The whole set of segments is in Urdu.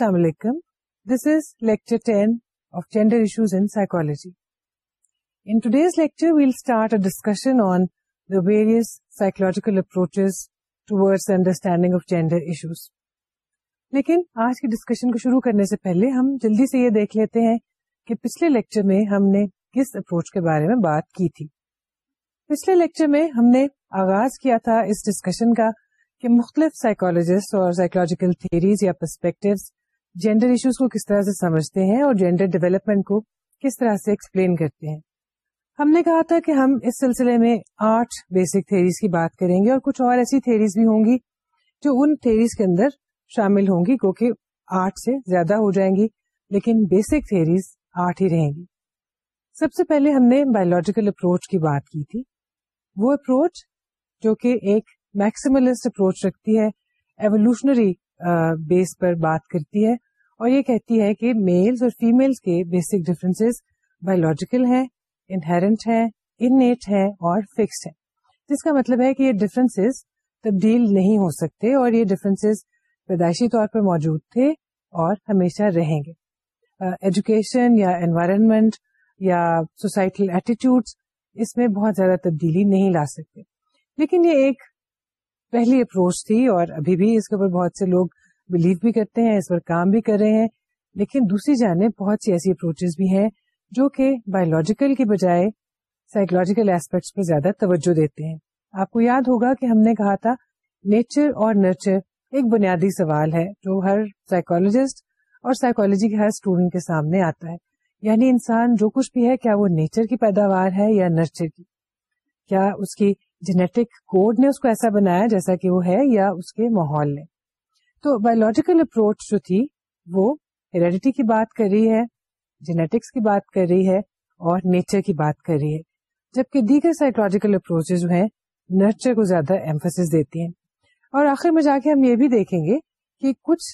السلام علیکم this is lecture 10 of gender issues in psychology in today's lecture we'll start a discussion on the various psychological approaches towards understanding of gender issues لیکن آج کی ڈسکشن کو شروع کرنے سے پہلے ہم جلدی سے یہ دیکھ لیتے ہیں کہ پچھلے لیکچر میں ہم نے کس اپروچ کے بارے میں بات کی تھی پچھلے لیکچر میں ہم نے آغاز کیا تھا اس ڈسکشن کا کہ مختلف سائیکولوجسٹ اور سائیکولوجیکل تھیریز یا پرسپیکٹوز جینڈر ایشوز کو کس طرح سے سمجھتے ہیں اور جینڈر ڈیولپمنٹ کو کس طرح سے ایکسپلین کرتے ہیں ہم نے کہا تھا کہ ہم اس سلسلے میں آٹھ بیسک تھیریز کی بات کریں گے اور کچھ اور ایسی تھیریز بھی ہوں گی جو ان تھیریز کے اندر شامل ہوں گی کیونکہ کہ آٹھ سے زیادہ ہو جائیں گی لیکن بیسک تھیریز آٹھ ہی رہیں گی سب سے پہلے ہم نے بایولوجیکل اپروچ کی بات کی تھی وہ اپروچ جو کہ ایک میکسیملسٹ اپروچ رکھتی ہے ایولیوشنری بیس پر بات کرتی ہے اور یہ کہتی ہے کہ میلز اور فیمیلس کے بیسک ڈفرینسز بایولوجیکل ہیں انہرنٹ ہیں انیٹ ہیں اور فکسڈ ہیں جس کا مطلب ہے کہ یہ ڈفرینسز تبدیل نہیں ہو سکتے اور یہ ڈفرینسز پیدائشی طور پر موجود تھے اور ہمیشہ رہیں گے ایجوکیشن یا انوائرمنٹ یا سوسائٹل ایٹیٹیوڈس اس میں بہت زیادہ تبدیلی نہیں لا سکتے لیکن یہ ایک پہلی اپروچ تھی اور ابھی بھی اس کے اوپر بہت سے لوگ بلیو بھی کرتے ہیں اس پر کام بھی کر رہے ہیں لیکن دوسری جانب بہت سی ایسی اپروچز بھی ہیں جو کہ بایولوجیکل کی بجائے سائیکولوجیکل ایسپیکٹس پر زیادہ توجہ دیتے ہیں آپ کو یاد ہوگا کہ ہم نے کہا تھا نیچر اور نرچر ایک بنیادی سوال ہے جو ہر سائیکولوجسٹ اور سائیکولوجی کے ہر اسٹوڈینٹ کے سامنے آتا ہے یعنی انسان جو کچھ بھی ہے کیا وہ نیچر کی پیداوار ہے یا نرچر کی کیا اس کی جینیٹک کوڈ نے اس کو ایسا بنایا جیسا کہ وہ ہے یا اس کے ماحول نے تو بایولوجیکل اپروچ جو تھی وہ ہیریڈیٹی کی بات کر رہی ہے جینیٹکس کی بات کر رہی ہے اور نیچر کی بات کر رہی ہے جبکہ دیگر سائیکولوجیکل اپروچ جو ہیں نرچر کو زیادہ ایمفس دیتی ہیں اور آخر میں جا کے ہم یہ بھی دیکھیں گے کہ کچھ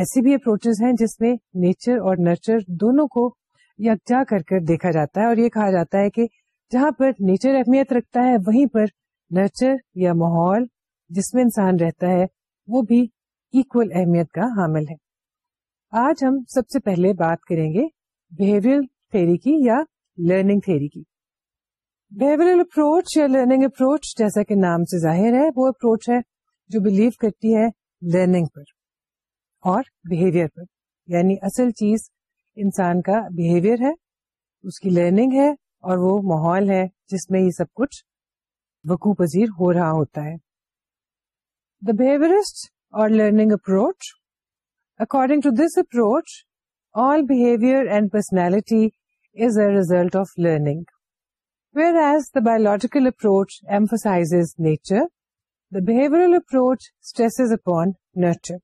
ایسی بھی اپروچ ہیں جس میں نیچر اور نرچر دونوں کو یکجا کر کر دیکھا جاتا ہے اور یہ کہا جاتا ہے کہ جہاں پر نیچر اہمیت رکھتا ہے وہیں پر نیچر یا ماحول جس میں انسان رہتا ہے وہ بھی ایکول اہمیت کا حامل ہے آج ہم سب سے پہلے بات کریں گے بہیویئر تھیری کی یا لرننگ تھیری کی بہیویئر اپروچ یا لرننگ اپروچ جیسا کہ نام سے ظاہر ہے وہ اپروچ ہے جو بلیو کرتی ہے لرننگ پر اور بہیویئر پر یعنی اصل چیز انسان کا بہیویئر ہے اس کی لرننگ ہے اور وہ ماحول ہے جس میں یہ سب کچھ وقوع پذیر ہو رہا ہوتا ہے دا بہیورسٹ اور learning approach according to this approach all behaviour and personality is a result of learning whereas the biological approach emphasise nature the nurtural approach stress upon nature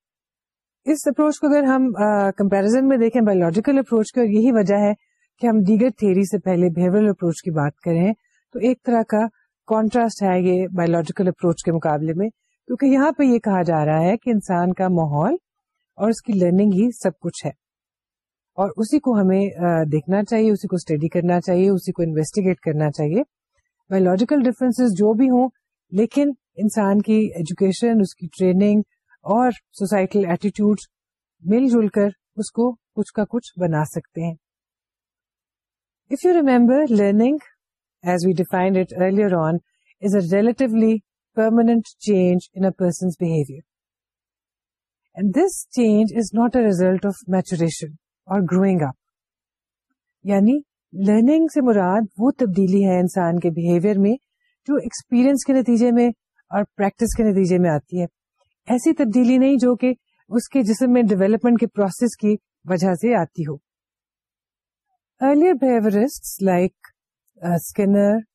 us approach کو اگر ہم کمپیرزن میں دیکھیں بایولوجیکل اپروچ کی اور یہی وجہ ہے کہ ہم دیگر تھیری سے پہلے بہیورل اپروچ کی بات کریں تو ایک طرح کا کانٹراسٹ ہے یہ بایولوجیکل اپروچ کے مقابلے میں کیونکہ یہاں پہ یہ کہا جا رہا ہے کہ انسان کا ماحول اور اس کی لرننگ ہی سب کچھ ہے اور اسی کو ہمیں دیکھنا چاہیے اسی کو اسٹڈی کرنا چاہیے اسی کو انویسٹیگیٹ کرنا چاہیے بایولوجیکل ڈفرینس جو بھی ہوں لیکن انسان کی ایجوکیشن اس کی ٹریننگ اور سوسائٹل ایٹیٹیوڈ مل جل کر اس کو کچھ کا کچھ بنا سکتے ہیں if you remember learning as we defined initially proving up یعنی لرننگ سے مراد وہ تبدیلی ہے انسان کے بہیویئر میں جو ایکسپیرئنس کے نتیجے میں اور پریکٹس کے نتیجے میں آتی ہے ایسی تبدیلی نہیں جو کہ اس کے جسم میں ڈیولپمنٹ کے پروسیس کی وجہ سے آتی ہو Earlier behaviorists like uh, Skinner,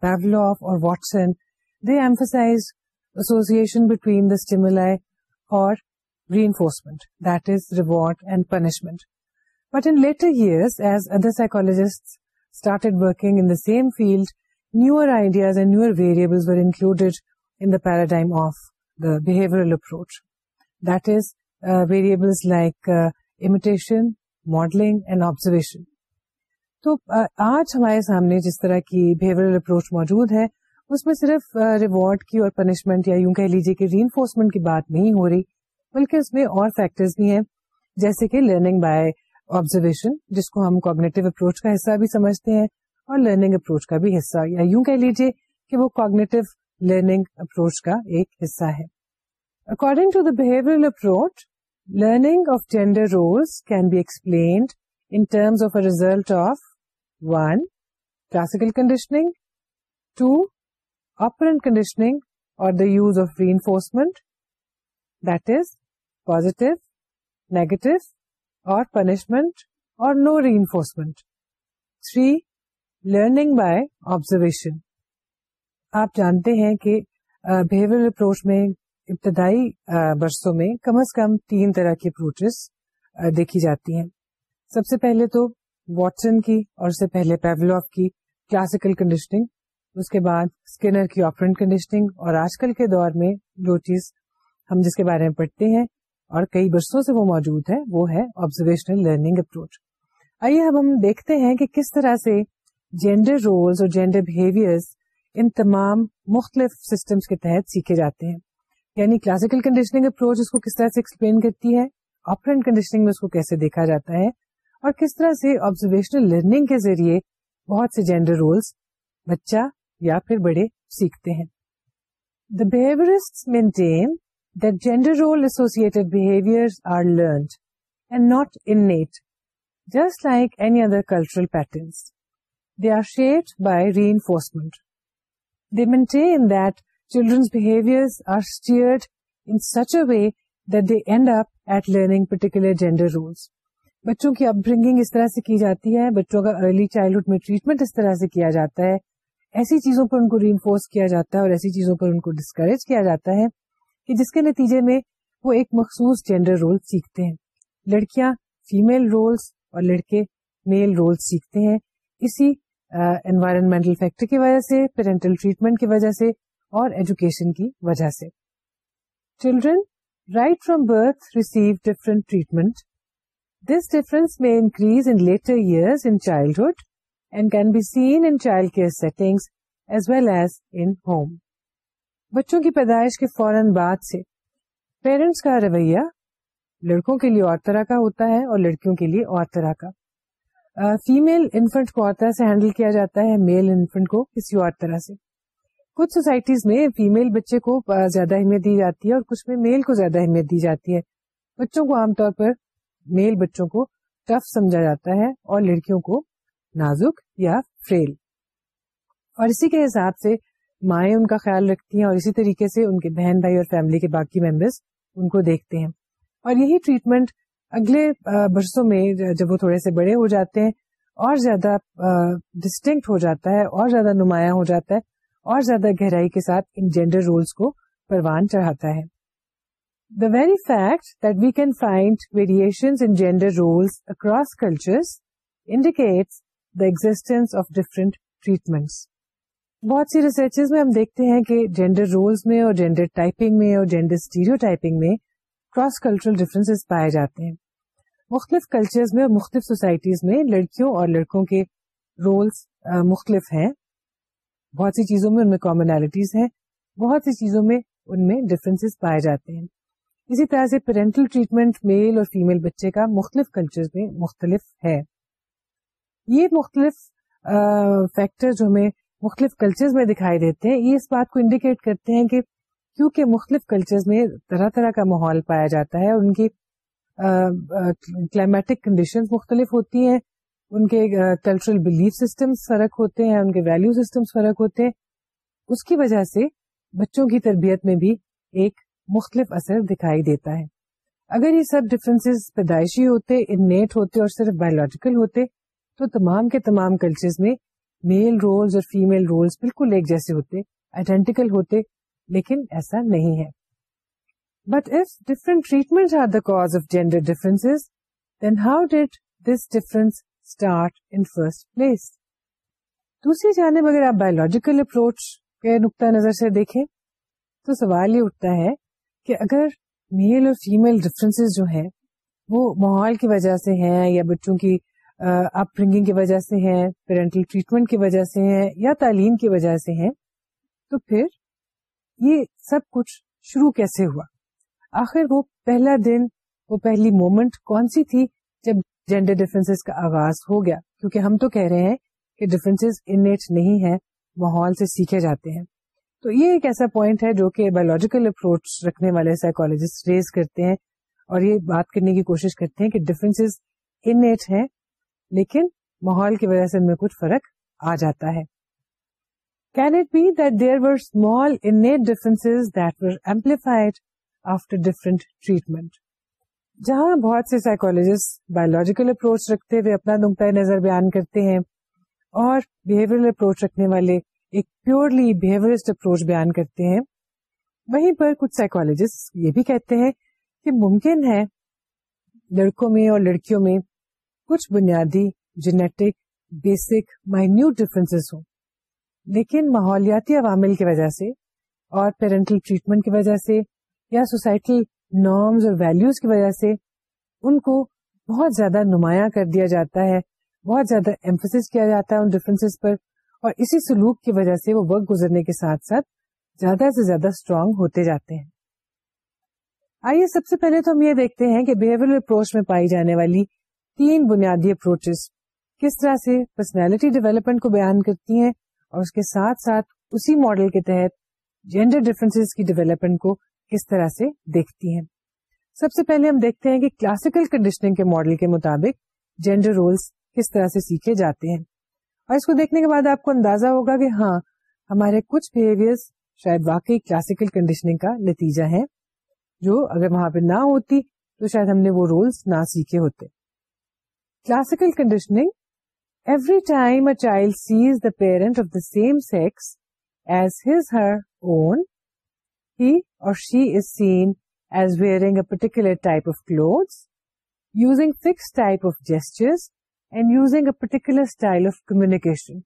Pavlov or Watson, they emphasized association between the stimuli or reinforcement, that is reward and punishment. But in later years, as other psychologists started working in the same field, newer ideas and newer variables were included in the paradigm of the behavioral approach. That is, uh, variables like uh, imitation, modeling, and observation. تو آج ہمارے سامنے جس طرح کی بہیورل اپروچ موجود ہے اس میں صرف ریوارڈ کی اور پنشمنٹ یا یوں کہہ لیجیے کہ ری انفورسمنٹ کی بات نہیں ہو رہی بلکہ اس میں اور فیکٹرز بھی ہیں جیسے کہ لرننگ بائی آبزرویشن جس کو ہم کوگنیٹو اپروچ کا حصہ بھی سمجھتے ہیں اور لرننگ اپروچ کا بھی حصہ یا یوں کہہ لیجیے کہ وہ کوگنیٹو لرننگ اپروچ کا ایک حصہ ہے according to the behavioural approach learning of gender roles can be explained in terms of a result of one classical conditioning two آپ کنڈیشنگ اور the use of reinforcement that is positive negative اور پنشمنٹ اور no reinforcement three learning by observation آپ جانتے ہیں کہ بہیویئر اپروچ میں ابتدائی برسوں میں کم از کم تین طرح کی اپروچز دیکھی جاتی ہیں سب سے پہلے تو واٹسن کی اور اس سے پہلے پیولوف کی کلاسیکل کنڈیشننگ اس کے بعد اسکنر کی آپ کنڈیشننگ اور آج کل کے دور میں جو چیز ہم جس کے بارے میں پڑھتے ہیں اور کئی برسوں سے وہ موجود ہے وہ ہے آبزرویشنل لرننگ اپروچ آئیے اب ہم دیکھتے ہیں کہ کس طرح سے جینڈر رولس اور جینڈر بہیویئر ان تمام مختلف سسٹمس کے تحت سیکھے جاتے ہیں یعنی کلاسیکل کنڈیشننگ اپروچ اس کو کس طرح سے ایکسپلین کرتی ہے آپرینٹ کنڈیشننگ میں اس کو کیسے دیکھا جاتا ہے اور کس طرح سے آبزرویشنل لرننگ کے ذریعے بہت سے جینڈر رولس بچہ یا پھر بڑے سیکھتے ہیں the behaviourist maintain that gender role associated behaviour are learned and not innate just like any other cultural patterns they are shaped by reinforcement they maintain that children's behaviour are steered in such a way that they end up at learning particular gender roles بچوں کی اپ برنگنگ اس طرح سے کی جاتی ہے بچوں کا ارلی چائلڈہڈ میں ٹریٹمنٹ اس طرح سے کیا جاتا ہے ایسی چیزوں پر ان کو ری انفورس کیا جاتا ہے اور ایسی چیزوں پر ان کو ڈسکریج کیا جاتا ہے کہ جس کے نتیجے میں وہ ایک مخصوص جینڈر رول سیکھتے ہیں لڑکیاں فیمل رولس اور لڑکے میل رولس سیکھتے ہیں اسی انوائرمنٹل فیکٹر کی وجہ سے پیرنٹل ٹریٹمنٹ کی وجہ سے اور ایجوکیشن کی وجہ سے children right from birth receive different treatment this as میں انکریز ان home. بچوں کی پیدائش کے فوراً بعد سے پیرنٹس کا رویہ لڑکوں کے لیے اور طرح کا ہوتا ہے اور لڑکیوں کے لیے اور طرح کا فیمل انفنٹ کو اور طرح سے ہینڈل کیا جاتا ہے میل انفنٹ کو کسی اور طرح سے کچھ سوسائٹیز میں فیمل بچے کو زیادہ اہمیت دی جاتی ہے اور کچھ میں میل کو زیادہ اہمیت دی جاتی ہے بچوں کو عام طور پر میل بچوں کو ٹف سمجھا جاتا ہے اور لڑکیوں کو نازک یا فیل اور اسی کے حساب سے مائیں ان کا خیال رکھتی ہیں اور اسی طریقے سے ان کے بہن بھائی اور فیملی کے باقی ممبرس ان کو دیکھتے ہیں اور یہی ٹریٹمنٹ اگلے برسوں میں جب وہ تھوڑے سے بڑے ہو جاتے ہیں اور زیادہ ڈسٹنکٹ ہو جاتا ہے اور زیادہ نمایاں ہو جاتا ہے اور زیادہ گہرائی کے ساتھ ان جینڈر رولس کو پروان چڑھاتا ہے the very fact that we can find variations in gender roles across cultures indicates the existence of different treatments بہت سی ریسرچ میں ہم دیکھتے ہیں کہ جینڈر رولس میں اور جینڈر ٹائپنگ میں اور جینڈر اسٹیریو ٹائپنگ میں کراس کلچرل ڈفرینس پائے جاتے ہیں مختلف کلچر میں اور مختلف سوسائٹیز میں لڑکیوں اور لڑکوں کے رولس مختلف ہیں بہت سی چیزوں میں ان میں کامنالٹیز ہیں بہت سی چیزوں میں ان میں ڈفرینس پائے جاتے ہیں اسی طرح سے پیرنٹل ٹریٹمنٹ میل اور فیمل بچے کا مختلف کلچر میں مختلف ہے یہ مختلف فیکٹر جو ہمیں مختلف کلچر میں دکھائی دیتے ہیں یہ اس بات کو انڈیکیٹ کرتے ہیں کہ کیونکہ مختلف کلچر میں طرح طرح کا ماحول پایا جاتا ہے ان کی کلائمیٹک کنڈیشنز مختلف ہوتی ہیں ان کے کلچرل بلیف سسٹمس فرق ہوتے ہیں ان کے ویلیو سسٹمس فرق ہوتے ہیں اس کی وجہ سے بچوں کی تربیت میں بھی ایک مختلف اثر دکھائی دیتا ہے اگر یہ سب ڈفرینس پیدائشی ہوتے انیٹ ہوتے اور صرف بایولوجیکل ہوتے تو تمام کے تمام کلچر میں میل رولز اور فیمل رولز بالکل ایک جیسے ہوتے آئیڈینٹیکل ہوتے لیکن ایسا نہیں ہے but if different treatment are the cause of gender difference then how did this difference start in first place دوسری جانب اگر آپ بایولوجیکل اپروچ کے نقطۂ نظر سے دیکھیں تو سوال یہ اٹھتا ہے کہ اگر میل اور فیمل ڈفرینس جو ہیں وہ ماحول کی وجہ سے ہیں یا بچوں کی اپ برنگنگ کی وجہ سے ہیں پیرنٹل ٹریٹمنٹ کی وجہ سے ہیں یا تعلیم کی وجہ سے ہیں تو پھر یہ سب کچھ شروع کیسے ہوا آخر وہ پہلا دن وہ پہلی مومنٹ کون سی تھی جب جینڈر ڈفرینس کا آغاز ہو گیا کیونکہ ہم تو کہہ رہے ہیں کہ ڈفرینس انیٹ نہیں ہے ماحول سے سیکھے جاتے ہیں تو یہ ایک ایسا پوائنٹ ہے جو کہ بایولوجیکل اپروچ رکھنے والے سائیکولوجسٹ ریز کرتے ہیں اور یہ بات کرنے کی کوشش کرتے ہیں کہ ڈفرینس انٹ ہے لیکن ماحول کی وجہ سے ان میں کچھ فرق آ جاتا ہے can it be that there small innate difference that were amplified after different treatment جہاں بہت سے سائیکولوجسٹ بایولوجیکل اپروچ رکھتے ہوئے اپنا نقطۂ نظر بیان کرتے ہیں اور بہیویئر اپروچ رکھنے والے ایک پیورلی بہیورسٹ اپروچ بیان کرتے ہیں وہیں پر کچھ سائیکولوجسٹ یہ بھی کہتے ہیں کہ ممکن ہے لڑکوں میں اور لڑکیوں میں کچھ بنیادی جینیٹک بیسک مائنیوٹ ہوں لیکن ماحولیاتی عوامل کی وجہ سے اور پیرنٹل ٹریٹمنٹ کی وجہ سے یا سوسائٹی نارمز اور ویلیوز کی وجہ سے ان کو بہت زیادہ نمایاں کر دیا جاتا ہے بہت زیادہ ایمفسس کیا جاتا ہے ان ڈفرینس پر اور اسی سلوک کی وجہ سے وہ وقت گزرنے کے ساتھ ساتھ زیادہ سے زیادہ اسٹرانگ ہوتے جاتے ہیں آئیے سب سے پہلے تو ہم یہ دیکھتے ہیں کہ بہیویئر اپروچ میں پائی جانے والی تین بنیادی اپروچ کس طرح سے پرسنالٹی ڈیولپمنٹ کو بیان کرتی ہیں اور اس کے ساتھ ساتھ اسی ماڈل کے تحت جینڈر ڈفرینس کی ڈیولپمنٹ کو کس طرح سے دیکھتی ہیں سب سے پہلے ہم دیکھتے ہیں کہ کلاسیکل کنڈیشننگ کے ماڈل کے مطابق جینڈر رولس کس طرح سے سیکھے جاتے ہیں اور اس کو دیکھنے کے بعد آپ کو اندازہ ہوگا کہ ہاں ہمارے کچھ بہیویئر شاید واقعی کلاسیکل کنڈیشننگ کا نتیجہ ہے جو اگر وہاں پہ نہ ہوتی تو شاید ہم نے وہ رولس نہ سیکھے ہوتے classical conditioning every time a child sees the parent of the same sex as his her own he اور she is seen as wearing a particular type of cloth using fix type of gestures particular style of communication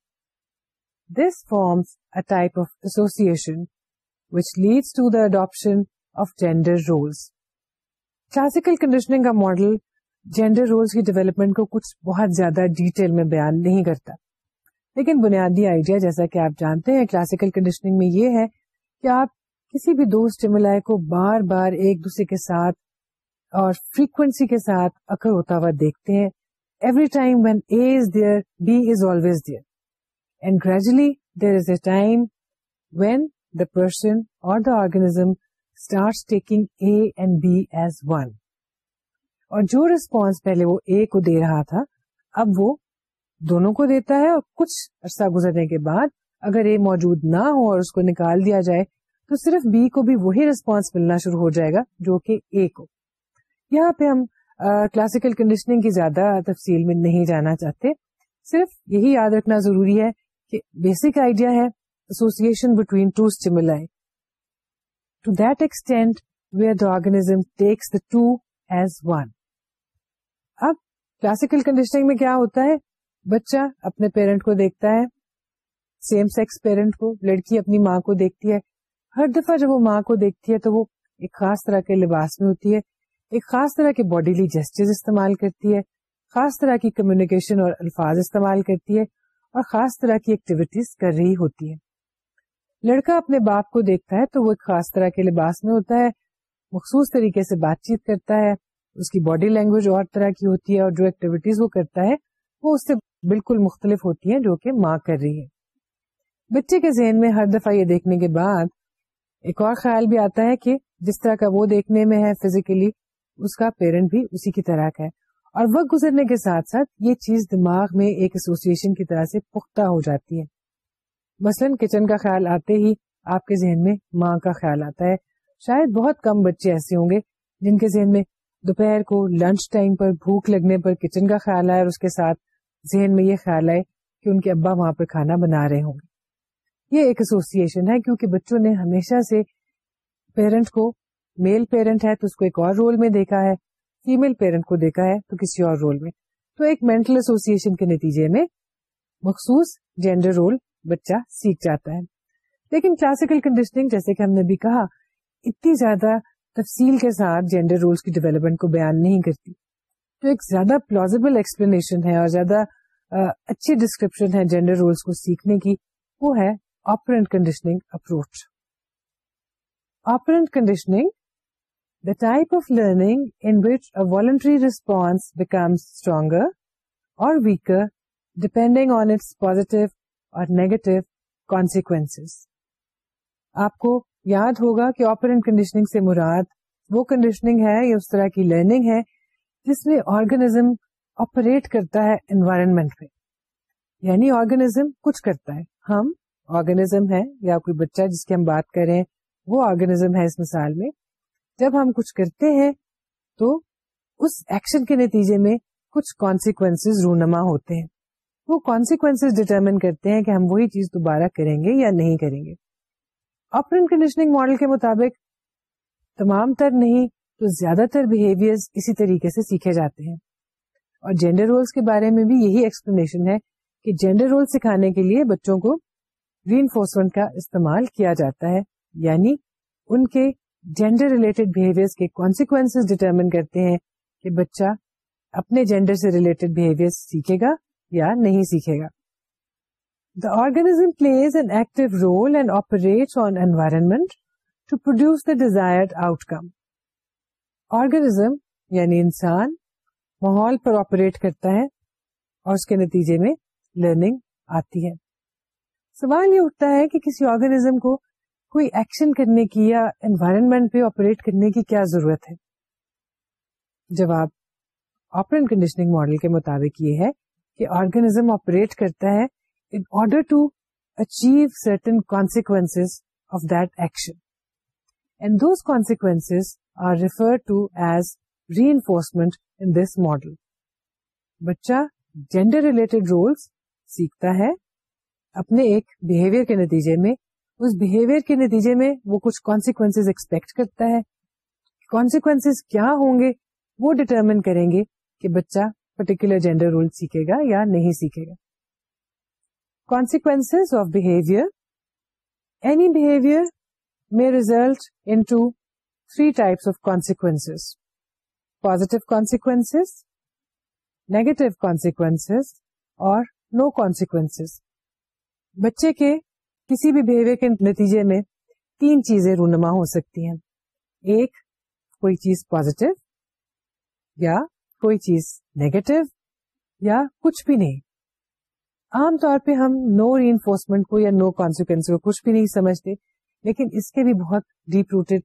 this forms a type of association which leads to the roles classical conditioning کا ماڈل جینڈر رولس کی ڈیولپمنٹ کو کچھ بہت زیادہ ڈیٹیل میں بیان نہیں کرتا لیکن بنیادی آئیڈیا جیسا کہ آپ جانتے ہیں کلاسیکل کنڈیشننگ میں یہ ہے کہ آپ کسی بھی دوست مل کو بار بار ایک دوسرے کے ساتھ اور فریکوینسی کے ساتھ اکڑتا ہوا دیکھتے ہیں جو اے کو دے رہا تھا اب وہ دونوں کو دیتا ہے اور کچھ عرصہ گزرنے کے بعد اگر اے موجود نہ ہو اور اس کو نکال دیا جائے تو صرف بی کو بھی وہی ریسپانس ملنا شروع ہو جائے گا جو کہ اے کو یہاں پہ ہم کلاسیکل کنڈیشننگ کی زیادہ تفصیل میں نہیں جانا چاہتے صرف یہی یاد رکھنا ضروری ہے کہ بیسک آئیڈیا ہے association between two two two that extent where the the organism takes as one اب کلاسیکل کنڈیشننگ میں کیا ہوتا ہے بچہ اپنے پیرنٹ کو دیکھتا ہے سیم سیکس پیرنٹ کو لڑکی اپنی ماں کو دیکھتی ہے ہر دفعہ جب وہ ماں کو دیکھتی ہے تو وہ ایک خاص طرح کے لباس میں ہوتی ہے ایک خاص طرح کے باڈیلی جسچر استعمال کرتی ہے خاص طرح کی کمیونیکیشن اور الفاظ استعمال کرتی ہے اور خاص طرح کی ایکٹیویٹیز کر رہی ہوتی ہے لڑکا اپنے باپ کو دیکھتا ہے تو وہ ایک خاص طرح کے لباس میں ہوتا ہے مخصوص طریقے سے بات چیت کرتا ہے اس کی باڈی لینگویج اور طرح کی ہوتی ہے اور جو ایکٹیویٹیز وہ کرتا ہے وہ اس سے بالکل مختلف ہوتی ہیں جو کہ ماں کر رہی ہے بچے کے ذہن میں ہر دفعہ یہ دیکھنے کے بعد ایک اور خیال بھی آتا ہے کہ جس طرح کا وہ دیکھنے میں ہے فزیکلی اس کا پیرنٹ بھی اسی کی طرح کا ہے اور وقت گزرنے کے ساتھ ساتھ یہ چیز دماغ میں ایک ایسوسیشن کی طرح سے پختہ ہو جاتی ہے مثلا کچن کا خیال آتے ہی آپ کے ذہن میں ماں کا خیال آتا ہے شاید بہت کم بچے ایسے ہوں گے جن کے ذہن میں دوپہر کو لنچ ٹائم پر بھوک لگنے پر کچن کا خیال آئے اور اس کے ساتھ ذہن میں یہ خیال آئے کہ ان کے ابا وہاں پر کھانا بنا رہے ہوں گے یہ ایک ایسوسیشن ہے کیونکہ بچوں نے ہمیشہ سے پیرنٹ کو میل پیرنٹ ہے تو اس کو ایک اور رول میں دیکھا ہے فیمل پیرنٹ کو دیکھا ہے تو کسی اور رول میں تو ایک مینٹل ایسوسیشن کے نتیجے میں مخصوص جینڈر رول بچہ سیکھ جاتا ہے لیکن کلاسیکل کنڈیشننگ جیسے کہ ہم نے بھی کہا اتنی زیادہ تفصیل کے ساتھ جینڈر رولس کی ڈیولپمنٹ کو بیان نہیں کرتی تو ایک زیادہ پلازیبل ایکسپلینیشن ہے اور زیادہ اچھی ڈسکرپشن ہے جینڈر رولس کو سیکھنے کی وہ ہے operant conditioning approach operant conditioning type of learning entry response become stronger اور نیگیٹو کانسکوینس آپ کو یاد ہوگا کہ آپ کنڈیشننگ سے مراد وہ کنڈیشننگ ہے یا اس طرح کی لرننگ ہے جس میں آرگنیزم آپریٹ کرتا ہے انوائرمنٹ میں یعنی آرگنیزم کچھ کرتا ہے ہم آرگنزم ہے یا کوئی بچہ جس کی ہم بات کریں وہ آرگنیزم ہے اس مثال میں جب ہم کچھ کرتے ہیں تو اس ایکشن کے نتیجے میں کچھ کانسیکوینس رونما ہوتے ہیں وہ کانسیکوینس کرتے ہیں کہ ہم وہی چیز دوبارہ کریں گے یا نہیں کریں گے ماڈل کے مطابق تمام تر نہیں تو زیادہ تر بہیویئر اسی طریقے سے سیکھے جاتے ہیں اور جینڈر رولس کے بارے میں بھی یہی ایکسپلینیشن ہے کہ جینڈر رول سکھانے کے لیے بچوں کو ری انفورسمنٹ کا استعمال کیا جاتا ہے یعنی ان کے جینڈر ریلیٹڈ بہیویئر کے کانسیکوینس ڈیٹرمن کرتے ہیں کہ بچہ اپنے جینڈر سے ریلیٹڈ بہیویئر سیکھے گا یا نہیں سیکھے گا the organism plays an active role and operate on environment to produce the desire outcome organism یعنی انسان ماحول پر آپریٹ کرتا ہے اور اس کے نتیجے میں لرننگ آتی ہے سوال یہ اٹھتا ہے کہ کسی آرگنیزم کو کوئی ایکشن کرنے کی یا انوائرمنٹ پہ آپریٹ کرنے کی کیا ضرورت ہے جواب آپ کنڈیشننگ ماڈل کے مطابق یہ ہے کہ آرگنیزم آپریٹ کرتا ہے in order to achieve certain consequence of that action and those consequence are refer to as reinforcement in this model بچہ جینڈر ریلیٹڈ رولس سیکھتا ہے اپنے ایک بہیویئر کے نتیجے میں اس بہیویئر کے نتیجے میں وہ کچھ کانسیکوینس ایکسپیکٹ کرتا ہے کانسیکوینس کیا ہوں گے وہ ڈیٹرمن کریں گے کہ بچہ پرٹیکولر جینڈر رول سیکھے گا یا نہیں سیکھے گا consequence of behaviour any behaviour میں result in two three types of consequence positive consequence negative consequence اور نو کانسیکوینس بچے کے کسی بھی بہیویئر کے نتیجے میں تین چیزیں رونما ہو سکتی ہیں ایک کوئی چیز پوزیٹو یا کوئی چیز نیگیٹو یا کچھ بھی نہیں عام طور پہ ہم نو ری انفورسمنٹ کو یا نو کانسیکوینس کو کچھ بھی نہیں سمجھتے لیکن اس کے بھی بہت ڈیپ روٹیڈ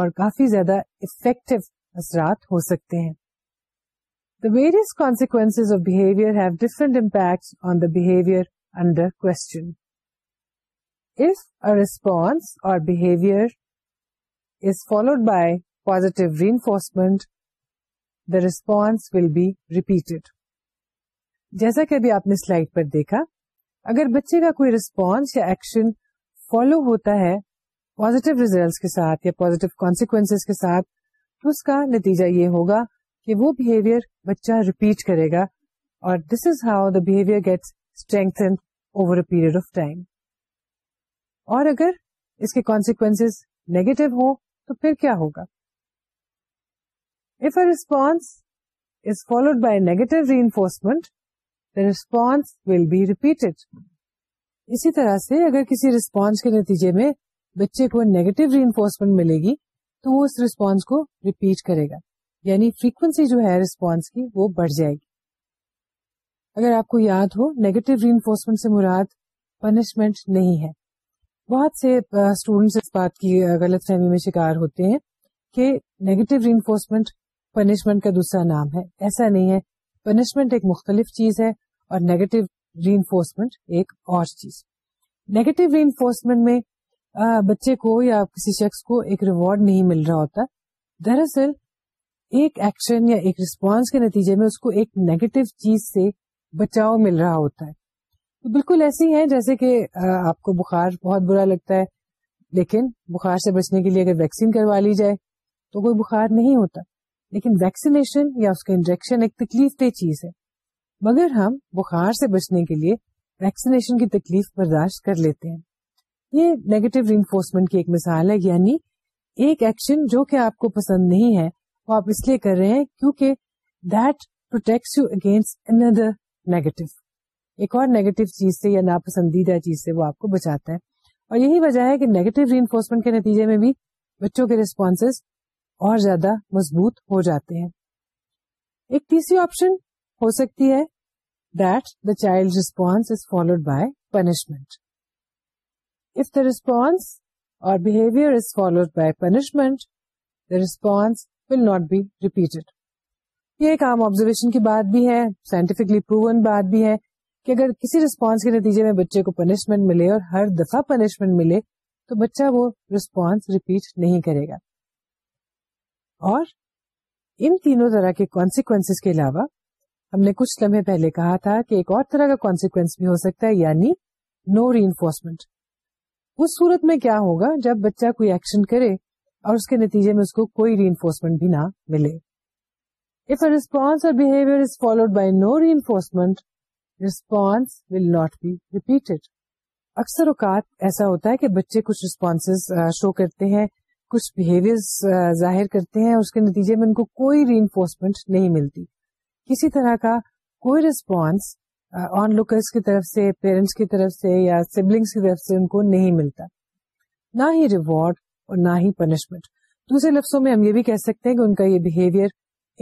اور کافی زیادہ افیکٹو اثرات ہو سکتے ہیں the various consequence of behaviour have different impact on the behaviour under question response اور behaviour is followed by positive reinforcement response will be repeat جیسا کہ ابھی آپ نے سلائڈ پر دیکھا اگر بچے کا کوئی ریسپانس یا ایکشن فالو ہوتا ہے پازیٹیو ریزلٹس کے ساتھ یا پوزیٹو کانسیکوینس کے ساتھ تو اس کا نتیجہ یہ ہوگا کہ وہ بہیویئر بچہ ریپیٹ کرے گا اور this is how the behaviour gets strengthened over a period of time اور اگر اس کے کانسیکوینس نیگیٹو ہوں تو پھر کیا ہوگا if a response followed by negative reinforcement response will be repeated اسی طرح سے اگر کسی ریسپانس کے نتیجے میں بچے کو نیگیٹو ری انفورسمنٹ ملے گی تو وہ اس ریسپانس کو ریپیٹ کرے گا یعنی فریکوینسی جو ہے ریسپانس کی وہ بڑھ جائے گی اگر آپ کو یاد ہو نیگیٹو ری انفورسمنٹ سے مراد پنشمنٹ نہیں ہے بہت سے اسٹوڈینٹس اس بات کی غلط فہمی میں شکار ہوتے ہیں کہ نیگیٹو ری انفورسمنٹ پنشمنٹ کا دوسرا نام ہے ایسا نہیں ہے پنشمنٹ ایک مختلف چیز ہے اور نیگیٹو ری انفورسمنٹ ایک اور چیز نیگیٹو ری انفورسمنٹ میں بچے کو یا کسی شخص کو ایک ریوارڈ نہیں مل رہا ہوتا دراصل ایک ایکشن یا ایک ریسپانس کے نتیجے میں اس کو ایک نیگیٹو چیز سے بچاؤ مل رہا ہوتا ہے بالکل ایسی ہے جیسے کہ آپ کو بخار بہت برا لگتا ہے لیکن بخار سے بچنے کے لیے اگر ویکسین کروا لی جائے تو کوئی بخار نہیں ہوتا لیکن ویکسینیشن یا اس کا انجیکشن ایک تکلیف دہ چیز ہے مگر ہم بخار سے بچنے کے لیے ویکسینیشن کی تکلیف برداشت کر لیتے ہیں یہ نیگیٹو ریفورسمنٹ کی ایک مثال ہے یعنی ایک ایکشن جو کہ آپ کو پسند نہیں ہے وہ آپ اس لیے کر رہے ہیں کیونکہ دیٹ پروٹیکٹس یو اگینسٹ اندر نیگیٹو ایک اور نیگیٹو چیز سے یا ناپسندیدہ چیز سے وہ آپ کو بچاتا ہے اور یہی وجہ ہے کہ نیگیٹو ری انفورسمنٹ کے نتیجے میں بھی بچوں کے ریسپانس اور زیادہ مضبوط ہو جاتے ہیں ایک تیسری آپشن ہو سکتی ہے that the child response is followed by punishment if the response اور behaviour is followed by punishment the response will not be repeated یہ ایک عام آبزرویشن کی بات بھی ہے سائنٹیفکلی پروون بات بھی ہے کہ اگر کسی ریسپانس کے نتیجے میں بچے کو پنشمنٹ ملے اور ہر دفعہ پنشمنٹ ملے تو بچہ وہ ریسپانس ریپیٹ نہیں کرے گا اور ان تینوں طرح کے کانسیکوینس کے علاوہ ہم نے کچھ لمحے پہلے کہا تھا کہ ایک اور طرح کا کانسیکوینس بھی ہو سکتا ہے یعنی نو ری انفورسمنٹ اس صورت میں کیا ہوگا جب بچہ کوئی ایکشن کرے اور اس کے نتیجے میں اس کو کوئی ری انفورسمنٹ بھی نہ ملے اف اے ریسپونس اور followed by no reinforcement response will not be repeated اکثر اوقات ایسا ہوتا ہے کہ بچے کچھ رسپانس شو کرتے ہیں کچھ بہیویئر ظاہر کرتے ہیں اس کے نتیجے میں ان کو کوئی ری انفورسمنٹ نہیں ملتی کسی طرح کا کوئی رسپانس آن لوکرس کی طرف سے پیرنٹس کی طرف سے یا سبلنگس کی طرف سے ان کو نہیں ملتا نہ ہی ریوارڈ اور نہ ہی پنشمنٹ دوسرے لفظوں میں ہم یہ بھی کہہ سکتے ہیں کہ ان کا یہ بہیویئر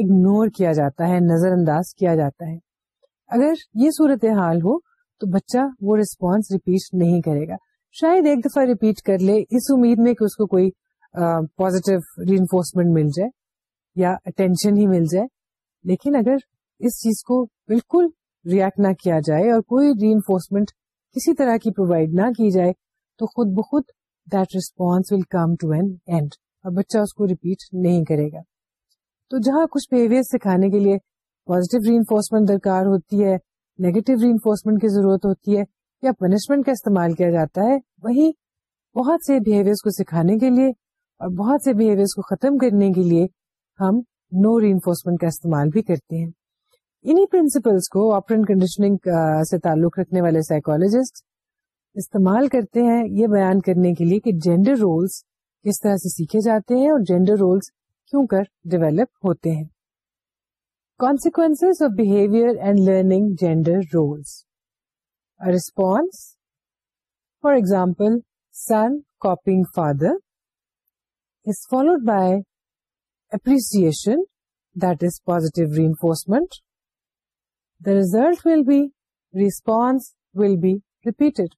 اگنور کیا جاتا ہے نظر انداز کیا جاتا ہے اگر یہ صورت حال ہو تو بچہ وہ ریسپانس ریپیٹ نہیں کرے گا شاید ایک دفعہ ریپیٹ کر لے اس امید میں کہ اس کو کوئی پوزیٹو ری انفورسمنٹ مل جائے یا اٹینشن ہی مل جائے لیکن اگر اس چیز کو بالکل ریئیکٹ نہ کیا جائے اور کوئی ری انفورسمنٹ کسی طرح کی پرووائڈ نہ کی جائے تو خود بخود that response will come to an end اور بچہ اس کو ریپیٹ نہیں کرے گا تو جہاں کچھ بہیویئر سکھانے کے لیے پوزیٹو ری انفورسمنٹ درکار ہوتی ہے نیگیٹو ری انفورسمنٹ کی ضرورت ہوتی ہے یا پنشمنٹ کا استعمال کیا جاتا ہے وہی بہت سے بہیویئر کو سکھانے کے لیے اور بہت سے بہیویئر کو ختم کرنے کے لیے ہم نو ری انفورسمنٹ کا استعمال بھی کرتے ہیں انہیں پرنسپلس کو آپرینٹ کنڈیشننگ سے تعلق رکھنے والے سائیکولوجسٹ استعمال کرتے ہیں یہ بیان کرنے کے لیے کہ جینڈر رولس کس طرح سے سیکھے جاتے ہیں اور جینڈر رولس کیوں کر ڈیویلپ ہوتے ہیں consequence of behaviour and learning gender roles response for example son copying father is followed by appreciation positive reinforcement the result will be response will be repeated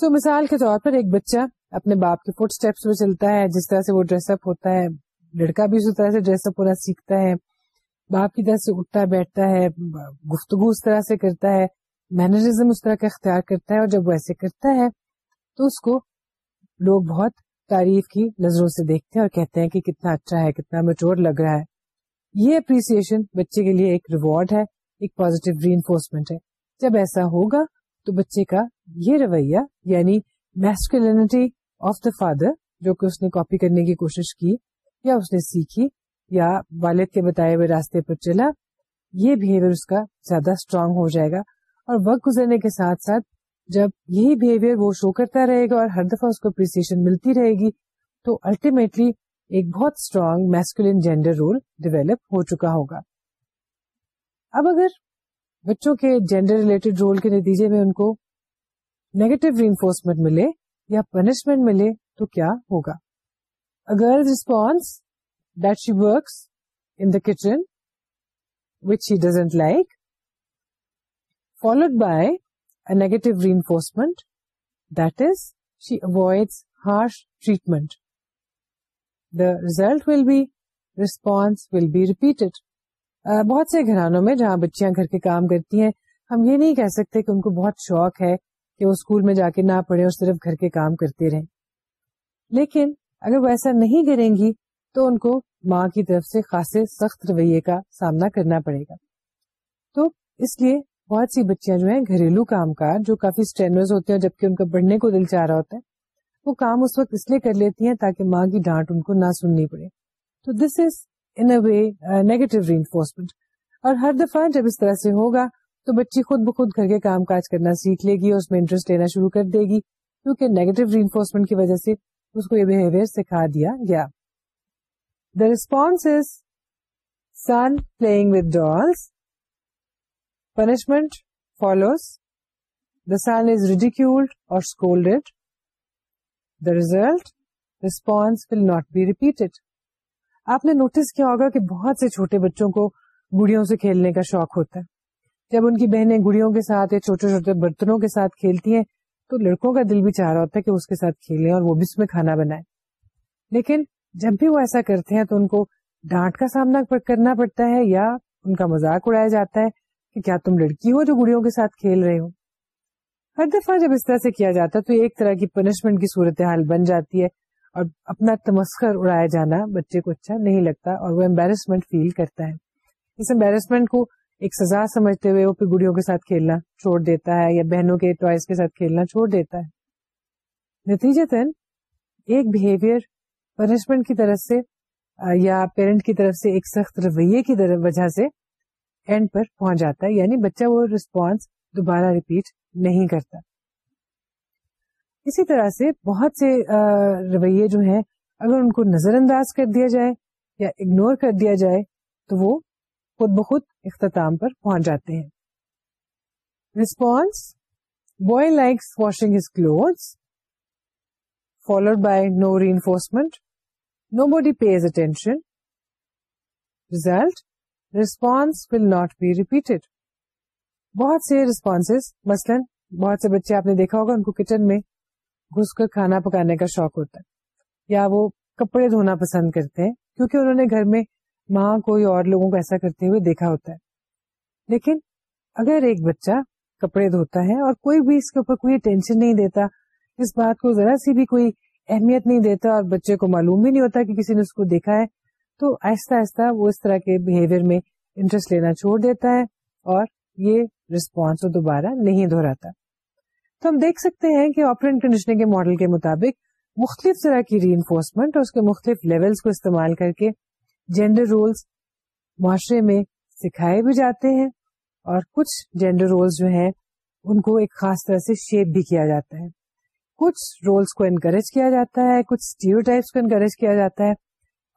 so مثال کے طور پر ایک بچہ اپنے باپ کے فوٹو اسٹیپس میں چلتا ہے جس طرح سے وہ ڈریس اپ ہوتا ہے لڑکا بھی اسی طرح سے ڈریس اپنا سیکھتا ہے باپ کی طرح سے اٹھتا بیٹھتا ہے گفتگو اس طرح سے کرتا ہے مینرزم اس طرح کا اختیار کرتا ہے اور جب وہ ایسے کرتا ہے تو اس کو لوگ بہت تعریف کی نظروں سے دیکھتے ہیں اور کہتے ہیں کہ کتنا اچھا ہے کتنا میچور لگ رہا ہے یہ اپریسیشن بچے کے لیے ایک ریوارڈ ہے ایک پازیٹیو ری انفورسمنٹ ہے جب ایسا ہوگا تو بچے کا یہ رویہ یعنی میسکلینٹی آف دا فادر جو کہ اس نے کاپی کرنے کی کوشش کی یا اس نے سیکھی یا والد کے بتائے ہوئے راستے پر چلا یہ بہیویئر اس کا زیادہ اسٹرانگ ہو جائے گا اور وقت گزرنے کے ساتھ ساتھ جب یہی بہیویئر وہ شو کرتا رہے گا اور ہر دفعہ اس کو اپریسیشن ملتی رہے گی تو الٹیمیٹلی ایک بہت strong masculine gender role develop ہو چکا ہوگا اب اگر بچوں کے جینڈر ریلیٹڈ رول کے نتیجے میں ان کو نیگیٹو ری انفورسمنٹ ملے یا پنشمنٹ ملے تو کیا ہوگا اگر response that she works in the kitchen which he doesn't like followed by a negative reinforcement that is she harsh harsh treatment the result will be will will be repeated بہت سے گھرانوں میں جہاں بچیاں گھر کے کام کرتی ہیں ہم یہ نہیں کہہ سکتے کہ ان کو بہت شوق ہے کہ وہ اسکول میں جا کے نہ پڑھے اور صرف گھر کے کام کرتے رہیں لیکن اگر وہ ایسا نہیں کریں گی تو ان کو ماں کی طرف سے خاصے سخت رویے کا سامنا کرنا پڑے گا تو اس لیے بہت سی بچیاں جو ہیں گھریلو کام کار جو کافی اسٹینڈرز ہوتے ہیں جبکہ ان کا بڑھنے کو دل چاہ رہا ہوتا ہے وہ کام اس وقت اس لیے کر لیتی ہیں تاکہ ماں کی ڈانٹ ان کو نہ سننی پڑے تو this is in way negative reinforcement اور ہر دفعہ جب اس طرح سے ہوگا تو بچی خود بخود گھر کے کام کاج کرنا سیکھ لے گی اور اس میں انٹرسٹ لینا شروع کر دے گی کیونکہ نیگیٹو ری انفورسمنٹ کی وجہ سے اس کو یہ بہیویئر سکھا دیا گیا ریسپانس از سال پل ڈالس پنشمنٹ فالوز دا سال از ریڈیکیول اور آپ نے نوٹس کیا ہوگا کہ بہت سے چھوٹے بچوں کو گڑیوں سے کھیلنے کا شوق ہوتا ہے جب ان کی بہنیں گڑیوں کے ساتھ یا چھوٹے چھوٹے برتنوں کے ساتھ کھیلتی ہیں تو لڑکوں کا دل بھی چاہ رہا ہوتا ہے کہ اس کے ساتھ کھیلیں اور وہ بھی اس میں کھانا بنائے لیکن جب بھی وہ ایسا کرتے ہیں تو ان کو ڈانٹ کا سامنا کرنا پڑتا ہے یا ان کا مزاق اڑایا جاتا ہے کہ کیا تم لڑکی ہو جو گڑیوں کے ساتھ کھیل رہے ہو ہر دفعہ جب اس طرح سے کیا جاتا ہے تو ایک طرح کی پنشمنٹ کی صورت حال بن جاتی ہے اور اپنا تمسکر اڑایا جانا بچے کو اچھا نہیں لگتا اور وہ امبیرسمنٹ فیل کرتا ہے اس امبیرسمنٹ کو ایک سزا سمجھتے ہوئے وہ پھر گڑیوں کے ساتھ کھیلنا چھوڑ دیتا ہے یا بہنوں کے ٹوائز کے ساتھ کھیلنا چھوڑ دیتا ہے نتیجن ایک بہیویئر پنشمنٹ کی طرف سے یا پیرنٹ کی طرف سے ایک سخت رویے کی وجہ سے اینڈ پر پہنچ جاتا ہے یعنی بچہ وہ رسپانس دوبارہ ریپیٹ نہیں کرتا اسی طرح سے بہت سے رویے جو ہیں اگر ان کو نظر انداز کر دیا جائے یا اگنور کر دیا جائے تو وہ خود بخود اختتام پر پہنچ جاتے ہیں response boy likes washing his clothes followed by no reinforcement nobody pays attention, result, response will not be repeated. بہت سے ریسپونس مثلاً بہت سے بچے آپ نے دیکھا ہوگا ان کو کچن میں گھس کر کھانا پکانے کا شوق ہوتا ہے یا وہ کپڑے دھونا پسند کرتے ہیں کیونکہ انہوں نے گھر میں ماں کو اور لوگوں کو ایسا کرتے ہوئے دیکھا ہوتا ہے لیکن اگر ایک بچہ کپڑے دھوتا ہے اور کوئی بھی اس کے اوپر کوئی ٹینشن نہیں دیتا اس بات کو ذرا سی بھی کوئی اہمیت نہیں دیتا اور بچے کو معلوم بھی نہیں ہوتا کہ کسی نے اس کو دیکھا ہے تو آہستہ آہستہ وہ اس طرح کے بہیویئر میں انٹرسٹ لینا چھوڑ دیتا ہے اور یہ وہ دوبارہ نہیں دہراتا تو ہم دیکھ سکتے ہیں کہ آپرینٹ کنڈیشن کے ماڈل کے مطابق مختلف طرح کی ری انفورسمنٹ اور اس کے مختلف لیولز کو استعمال کر کے جینڈر رولز معاشرے میں سکھائے بھی جاتے ہیں اور کچھ جینڈر رولز جو ہیں ان کو ایک خاص طرح سے شیپ بھی کیا جاتا ہے کچھ رولس کو انکریج کیا جاتا ہے کچھ کو انکریج کیا جاتا ہے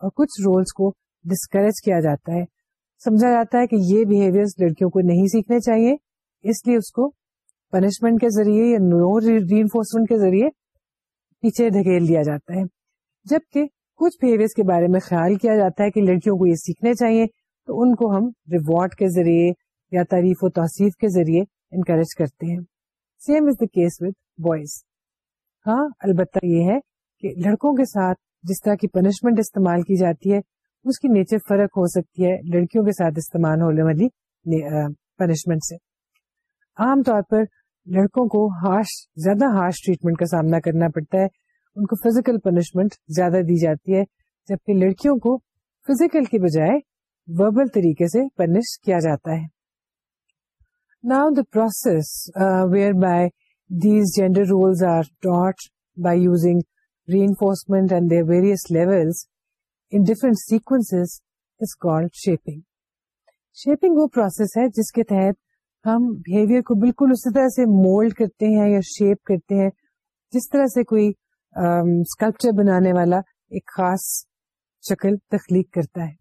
اور کچھ رولس کو ڈسکریج کیا جاتا ہے سمجھا جاتا ہے کہ یہ بہیویئر لڑکیوں کو نہیں سیکھنے چاہیے اس لیے اس کو پنشمنٹ کے ذریعے یا نو ری انفورسمنٹ کے ذریعے پیچھے دھکیل دیا جاتا ہے جبکہ کچھ بہیویئر کے بارے میں خیال کیا جاتا ہے کہ لڑکیوں کو یہ سیکھنے چاہیے تو ان کو ہم ریوارڈ کے ذریعے یا تعریف و توصیف کے ذریعے انکریج کرتے ہیں same is the case with boys ہاں البتہ یہ ہے کہ لڑکوں کے ساتھ جس طرح کی پنشمنٹ استعمال کی جاتی ہے اس کی نیچر فرق ہو سکتی ہے لڑکیوں کے ساتھ استعمال ہونے والی پنشمنٹ سے عام طور پر لڑکوں کو ہارش زیادہ ہارش ٹریٹمنٹ کا سامنا کرنا پڑتا ہے ان کو فزیکل پنشمنٹ زیادہ دی جاتی ہے جبکہ لڑکیوں کو فزیکل کے بجائے وربل طریقے سے پنش کیا جاتا ہے now the process whereby roles are taught by using reinforcement Seiko shaping shaping وہ پروسیس ہے جس کے تحت ہمر کو بالکل مولڈ کرتے ہیں یا شیپ کرتے ہیں جس طرح سے کوئی اسکلپچر بنانے والا ایک خاص شکل تخلیق کرتا ہے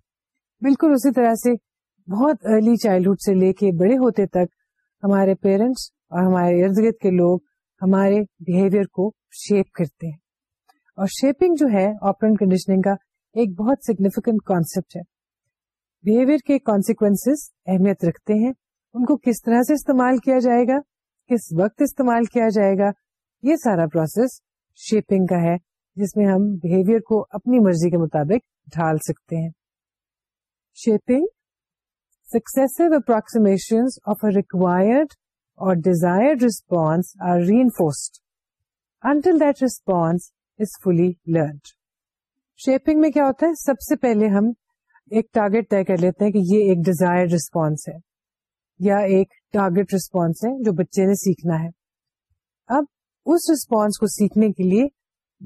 بالکل اسی طرح سے بہت ارلی چائلڈہڈ سے لے کے بڑے ہوتے تک ہمارے پیرنٹس اور ہمارے ارد گرد کے لوگ ہمارے بہیویئر کو شیپ کرتے ہیں اور شیپنگ جو ہے کنڈیشننگ کا ایک بہت سگنیفیکینٹ کانسیپٹ ہے بہیویئر کے کانسیکوینس اہمیت رکھتے ہیں ان کو کس طرح سے استعمال کیا جائے گا کس وقت استعمال کیا جائے گا یہ سارا پروسیس شیپنگ کا ہے جس میں ہم بہیویئر کو اپنی مرضی کے مطابق ڈھال سکتے ہیں shaping successive approximation of a required desired response are reinforce until that response fully learned shaping میں کیا ہوتا ہے سب سے پہلے ہم ایک ٹارگیٹ طے کر لیتے ہیں کہ یہ ایک ڈیزائر ریسپانس ہے یا ایک ٹارگیٹ ریسپانس ہے جو بچے نے سیکھنا ہے اب اس ریسپانس کو سیکھنے کے لیے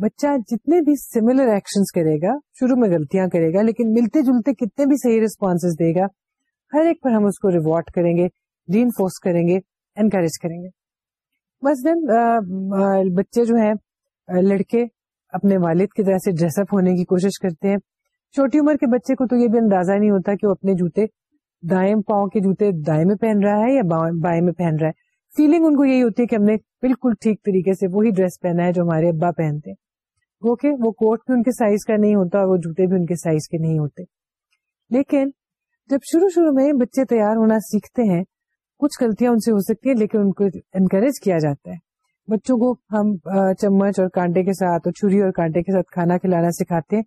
بچہ جتنے بھی سملر ایکشن کرے گا شروع میں غلطیاں کرے گا لیکن ملتے جلتے کتنے بھی صحیح ریسپانس دے گا ہر ایک پر ہم اس کو ریوارڈ کریں گے ری انفورس کریں گے انکریج کریں گے بس دن بچے جو ہیں لڑکے اپنے والد کی طرح سے ڈریس اپ ہونے کی کوشش کرتے ہیں چھوٹی عمر کے بچے کو تو یہ بھی اندازہ نہیں ہوتا کہ وہ اپنے جوتے دائیں پاؤں کے جوتے دائیں میں پہن رہا ہے یا بائیں میں پہن رہا ہے فیلنگ ان کو یہی ہوتی ہے کہ ہم نے بالکل ٹھیک طریقے سے وہی ڈریس پہنا ہے جو ہمارے ابا پہنتے ہیں اوکے وہ کوٹ بھی ان کے سائز کا نہیں ہوتا اور وہ جوتے بھی ان کے سائز کے نہیں ہوتے لیکن جب شروع شروع میں بچے تیار ہونا سیکھتے ہیں کچھ غلطیاں ان سے ہو سکتی ہیں لیکن ان کو انکریج کیا جاتا ہے بچوں کو ہم چمچ اور کانٹے کے ساتھ اور چھری اور کانٹے کے ساتھ کھانا کھلانا سکھاتے ہیں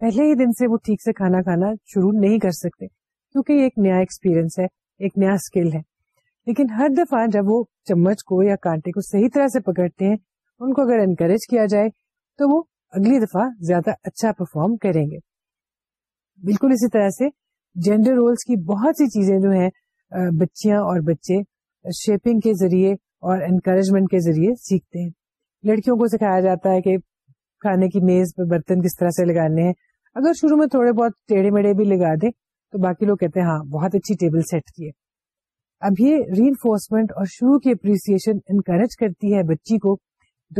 پہلے ہی دن سے وہ ٹھیک سے کھانا کھانا شروع نہیں کر سکتے کیونکہ یہ ایک نیا ایکسپیرئنس ہے ایک نیا اسکل ہے لیکن ہر دفعہ جب وہ چمچ کو یا کانٹے کو صحیح طرح سے پکڑتے ہیں ان کو اگر انکریج کیا جائے تو وہ اگلی دفعہ زیادہ اچھا پرفارم کریں گے بالکل اسی طرح سے جینڈر رولس کی بہت سی چیزیں جو ہیں بچیاں اور بچے شیپنگ کے ذریعے اور انکریجمنٹ کے ذریعے سیکھتے ہیں لڑکیوں کو سکھایا جاتا ہے کہ کھانے کی میز برتن کس طرح سے لگانے ہیں اگر شروع میں تھوڑے بہت ٹیڑھے میڑے بھی لگا تو باقی لوگ کہتے ہیں ہاں بہت اچھی ٹیبل سیٹ کی ہے اب یہ ری انفورسمنٹ اور شروع کی اپریسیشن انکریج کرتی ہے بچی کو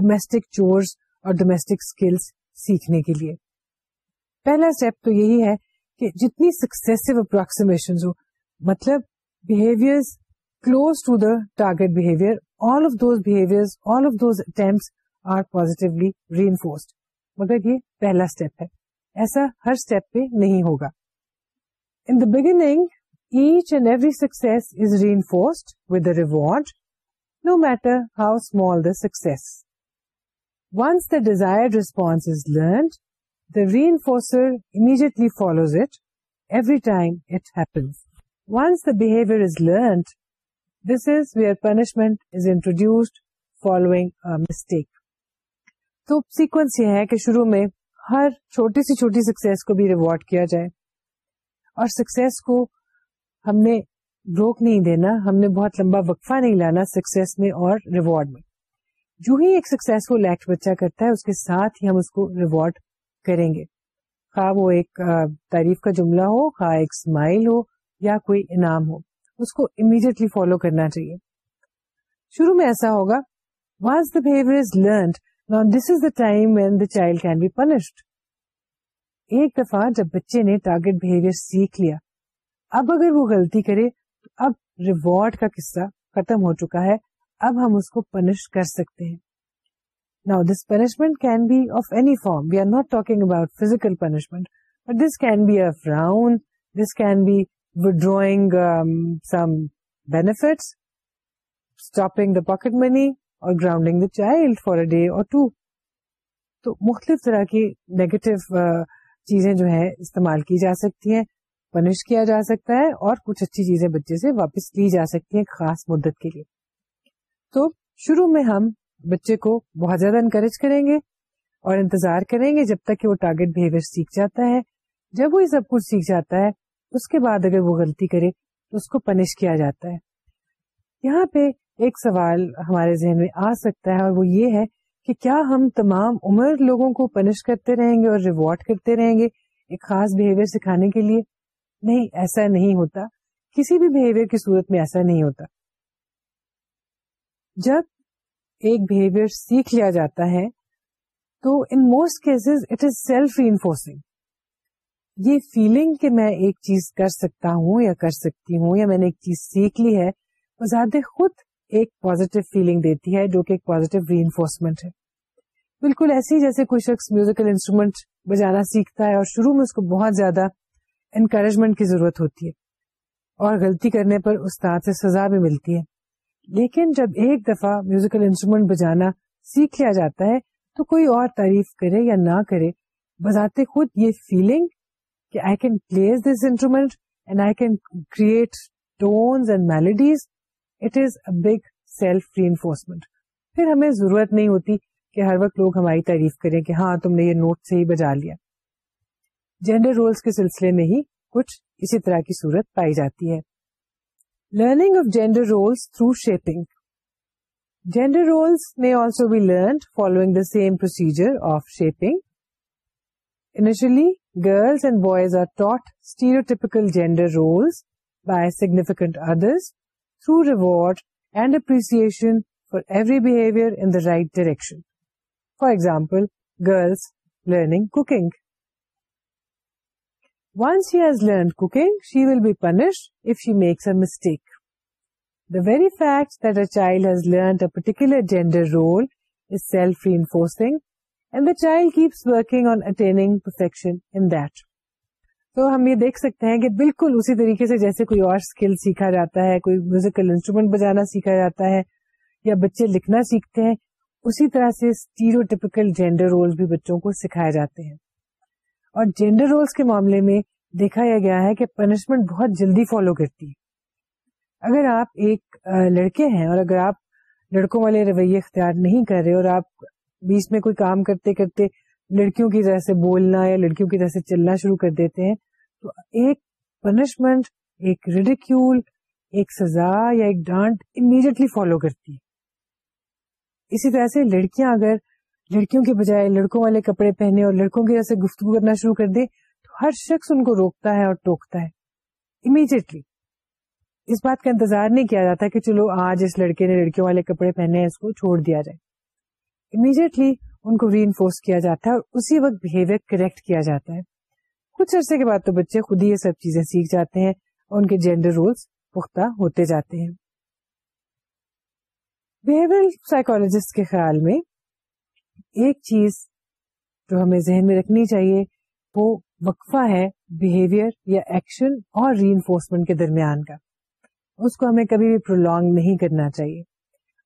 ڈومیسٹک چورس اور ڈومیسٹک اسکلس سیکھنے کے لیے پہلا اسٹیپ تو یہی ہے کہ جتنی سکسیسو اپروکسیمیشن ہو مطلب behaviour close to the target behaviour all of those behaviour are positively reinforced مگر یہ پہلا اسٹیپ ہے ایسا ہر اسٹیپ پہ نہیں ہوگا in the beginning each and every success is reinforced with a reward no matter how small the success once the desired response is learned the reinforce immediately follows it every time it happens once the behaviour is learned this is where punishment introduce following تو سیکوینس یہ ہے کہ شروع میں ہر چھوٹی سی چھوٹی سکسیس کو بھی ریوارڈ کیا جائے اور سکسیس کو ہم نے روک نہیں دینا ہم نے بہت لمبا وقفہ نہیں لانا سکسیس میں اور ریوارڈ میں جو ہی ایک سکسیسفل ایکٹ بچہ کرتا ہے اس کے ساتھ ہی ہم اس کو ریوارڈ کریں گے خواہ وہ ایک تعریف کا جملہ ہو خواہ ایک اسمائل ہو یا کوئی انعام ہو اس کو امیڈیٹلی فالو کرنا چاہیے شروع میں ایسا ہوگا was the behaviour is learned نا this is the time when the child can be punished ایک دفعہ جب بچے نے ٹارگیٹ بہیویئر سیکھ لیا اب اگر وہ غلطی کرے تو اب ریوارڈ کا قصہ ختم ہو چکا ہے اب ہم اس کو پنش کر سکتے ہیں نا this punishment can be of any form we are not talking about physical punishment but this can be a frown this can be withdrawing um, some benefits, stopping the pocket money or grounding the child for a day or two. تو مختلف طرح کی نیگیٹو uh, چیزیں جو ہیں استعمال کی جا سکتی ہیں پنش کیا جا سکتا ہے اور کچھ اچھی چیزیں بچے سے واپس لی جا سکتی ہیں خاص مدت کے لیے تو شروع میں ہم بچے کو بہت زیادہ انکریج کریں گے اور انتظار کریں گے جب تک کہ وہ ٹارگیٹ بہیویئر سیکھ جاتا ہے جب وہ یہ سب کچھ سیکھ جاتا ہے اس کے بعد اگر وہ غلطی کرے تو اس کو پنش کیا جاتا ہے یہاں پہ ایک سوال ہمارے ذہن میں آ سکتا ہے اور وہ یہ ہے کہ کیا ہم تمام عمر لوگوں کو پنش کرتے رہیں گے اور ریوارڈ کرتے رہیں گے ایک خاص بہیویئر سکھانے کے لیے نہیں ایسا نہیں ہوتا کسی بھی بہیویئر کی صورت میں ایسا نہیں ہوتا جب ایک بہیویئر سیکھ لیا جاتا ہے تو in most cases it is self reinforcing یہ فیلنگ کہ میں ایک چیز کر سکتا ہوں یا کر سکتی ہوں یا میں نے ایک چیز سیکھ لی ہے زیادہ خود ایک پازیٹو فیلنگ دیتی ہے جو کہ ایک پازیٹو ری انفورسمنٹ ہے بالکل ایسی جیسے کوئی شخص میوزیکل انسٹرومینٹ بجانا سیکھتا ہے اور شروع میں اس کو بہت زیادہ انکریجمنٹ کی ضرورت ہوتی ہے اور غلطی کرنے پر استاد سے سزا بھی ملتی ہے لیکن جب ایک دفعہ میوزیکل انسٹرومینٹ بجانا سیکھ لیا جاتا ہے تو کوئی اور تعریف کرے یا نہ کرے بذات خود یہ فیلنگ کہ I can please this instrument and and I can create it is a big self reinforcement پھر ہمیں ضرورت نہیں ہوتی کہ ہر وقت لوگ ہماری تعریف کریں کہ ہاں تم نے یہ نوٹ سے ہی بجا لیا جینڈر رولس کے سلسلے میں ہی کچھ اسی طرح کی صورت پائی جاتی ہے learning of gender roles through shaping gender roles میں also be learned following the same procedure of shaping شیپنگلی girls and boys are taught stereotypical gender roles by significant others through reward and appreciation for every behavior in the right direction. For example, girls learning cooking. Once she has learned cooking, she will be punished if she makes a mistake. The very fact that a child has learned a particular gender role is self-reinforcing and the child keeps working on attaining perfection in that تو ہم یہ دیکھ سکتے ہیں کہ بالکل اسی طریقے سے جیسے کوئی اور اسکل سیکھا جاتا ہے کوئی میوزیکل انسٹرومینٹ بجانا سیکھا جاتا ہے یا بچے لکھنا سیکھتے ہیں اسی طرح سے اسٹیریوٹیپیکل جینڈر رولز بھی بچوں کو سکھائے جاتے ہیں اور جینڈر رولس کے معاملے میں دیکھا یہ گیا ہے کہ پنشمنٹ بہت جلدی فالو کرتی ہے اگر آپ ایک لڑکے ہیں اور اگر آپ لڑکوں والے رویے اختیار نہیں کر رہے اور آپ بیچ میں کوئی کام کرتے کرتے لڑکیوں کی طرح سے بولنا یا لڑکیوں کی طرح سے چلنا شروع کر دیتے ہیں تو ایک پنشمنٹ ایک ریڈیکیول ایک سزا یا ایک ڈانٹ امیڈیٹلی فالو کرتی ہے اسی طرح سے لڑکیاں اگر لڑکیوں کے بجائے لڑکوں والے کپڑے پہنے اور لڑکوں کی جیسے گفتگو کرنا شروع کر دے تو ہر شخص ان کو روکتا ہے اور ٹوکتا ہے امیڈیٹلی اس بات کا انتظار نہیں کیا جاتا کہ چلو آج اس لڑکے نے لڑکیوں والے کپڑے پہنے ہیں اس کو چھوڑ دیا جائے امیڈیٹلی ان کو ری انفورس کیا جاتا ہے اور اسی وقت بہیویئر کریکٹ کیا جاتا ہے کچھ عرصے کے بعد تو بچے خود ہی یہ سب چیزیں سیکھ جاتے ہیں اور ان کے کے جینڈر رولس پختہ ہوتے جاتے ہیں بہیویئر سائیکولوجسٹ خیال میں ایک چیز جو ہمیں ذہن میں رکھنی چاہیے وہ وقفہ ہے بہیویئر یا ایکشن اور ری انفورسمنٹ کے درمیان کا اس کو ہمیں کبھی بھی پرولونگ نہیں کرنا چاہیے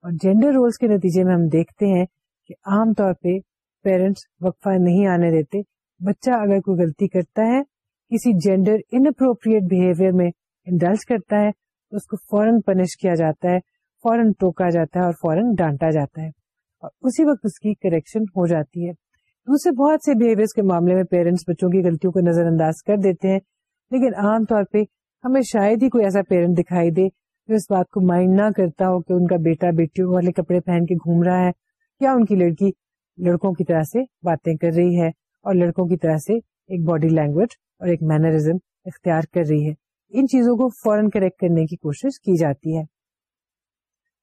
اور جینڈر رولس کے نتیجے میں ہم دیکھتے ہیں کہ عام طور پہ پیرنٹس وقفہ نہیں آنے دیتے بچہ اگر کوئی غلطی کرتا ہے کسی جینڈر انپروپریٹ بہیویئر میں کرتا ہے تو اس کو فوراً پنش کیا جاتا ہے فوراً ٹوکا جاتا ہے اور فوراً ڈانٹا جاتا ہے اور اسی وقت اس کی کریکشن ہو جاتی ہے دوسرے بہت سے کے معاملے میں پیرنٹس بچوں کی غلطیوں کو نظر انداز کر دیتے ہیں لیکن عام طور پہ ہمیں شاید ہی کوئی ایسا پیرنٹ دکھائی دے جو اس بات کو مائنڈ نہ کرتا ہو کہ ان کا بیٹا بیٹیوں والے کپڑے پہن کے گھوم رہا ہے ان کی لڑکی لڑکوں کی طرح سے باتیں کر رہی ہے اور لڑکوں کی طرح سے ایک باڈی لینگویج اور ایک مینرزم اختیار کر رہی ہے ان چیزوں کو فورن کریکٹ کرنے کی کوشش کی جاتی ہے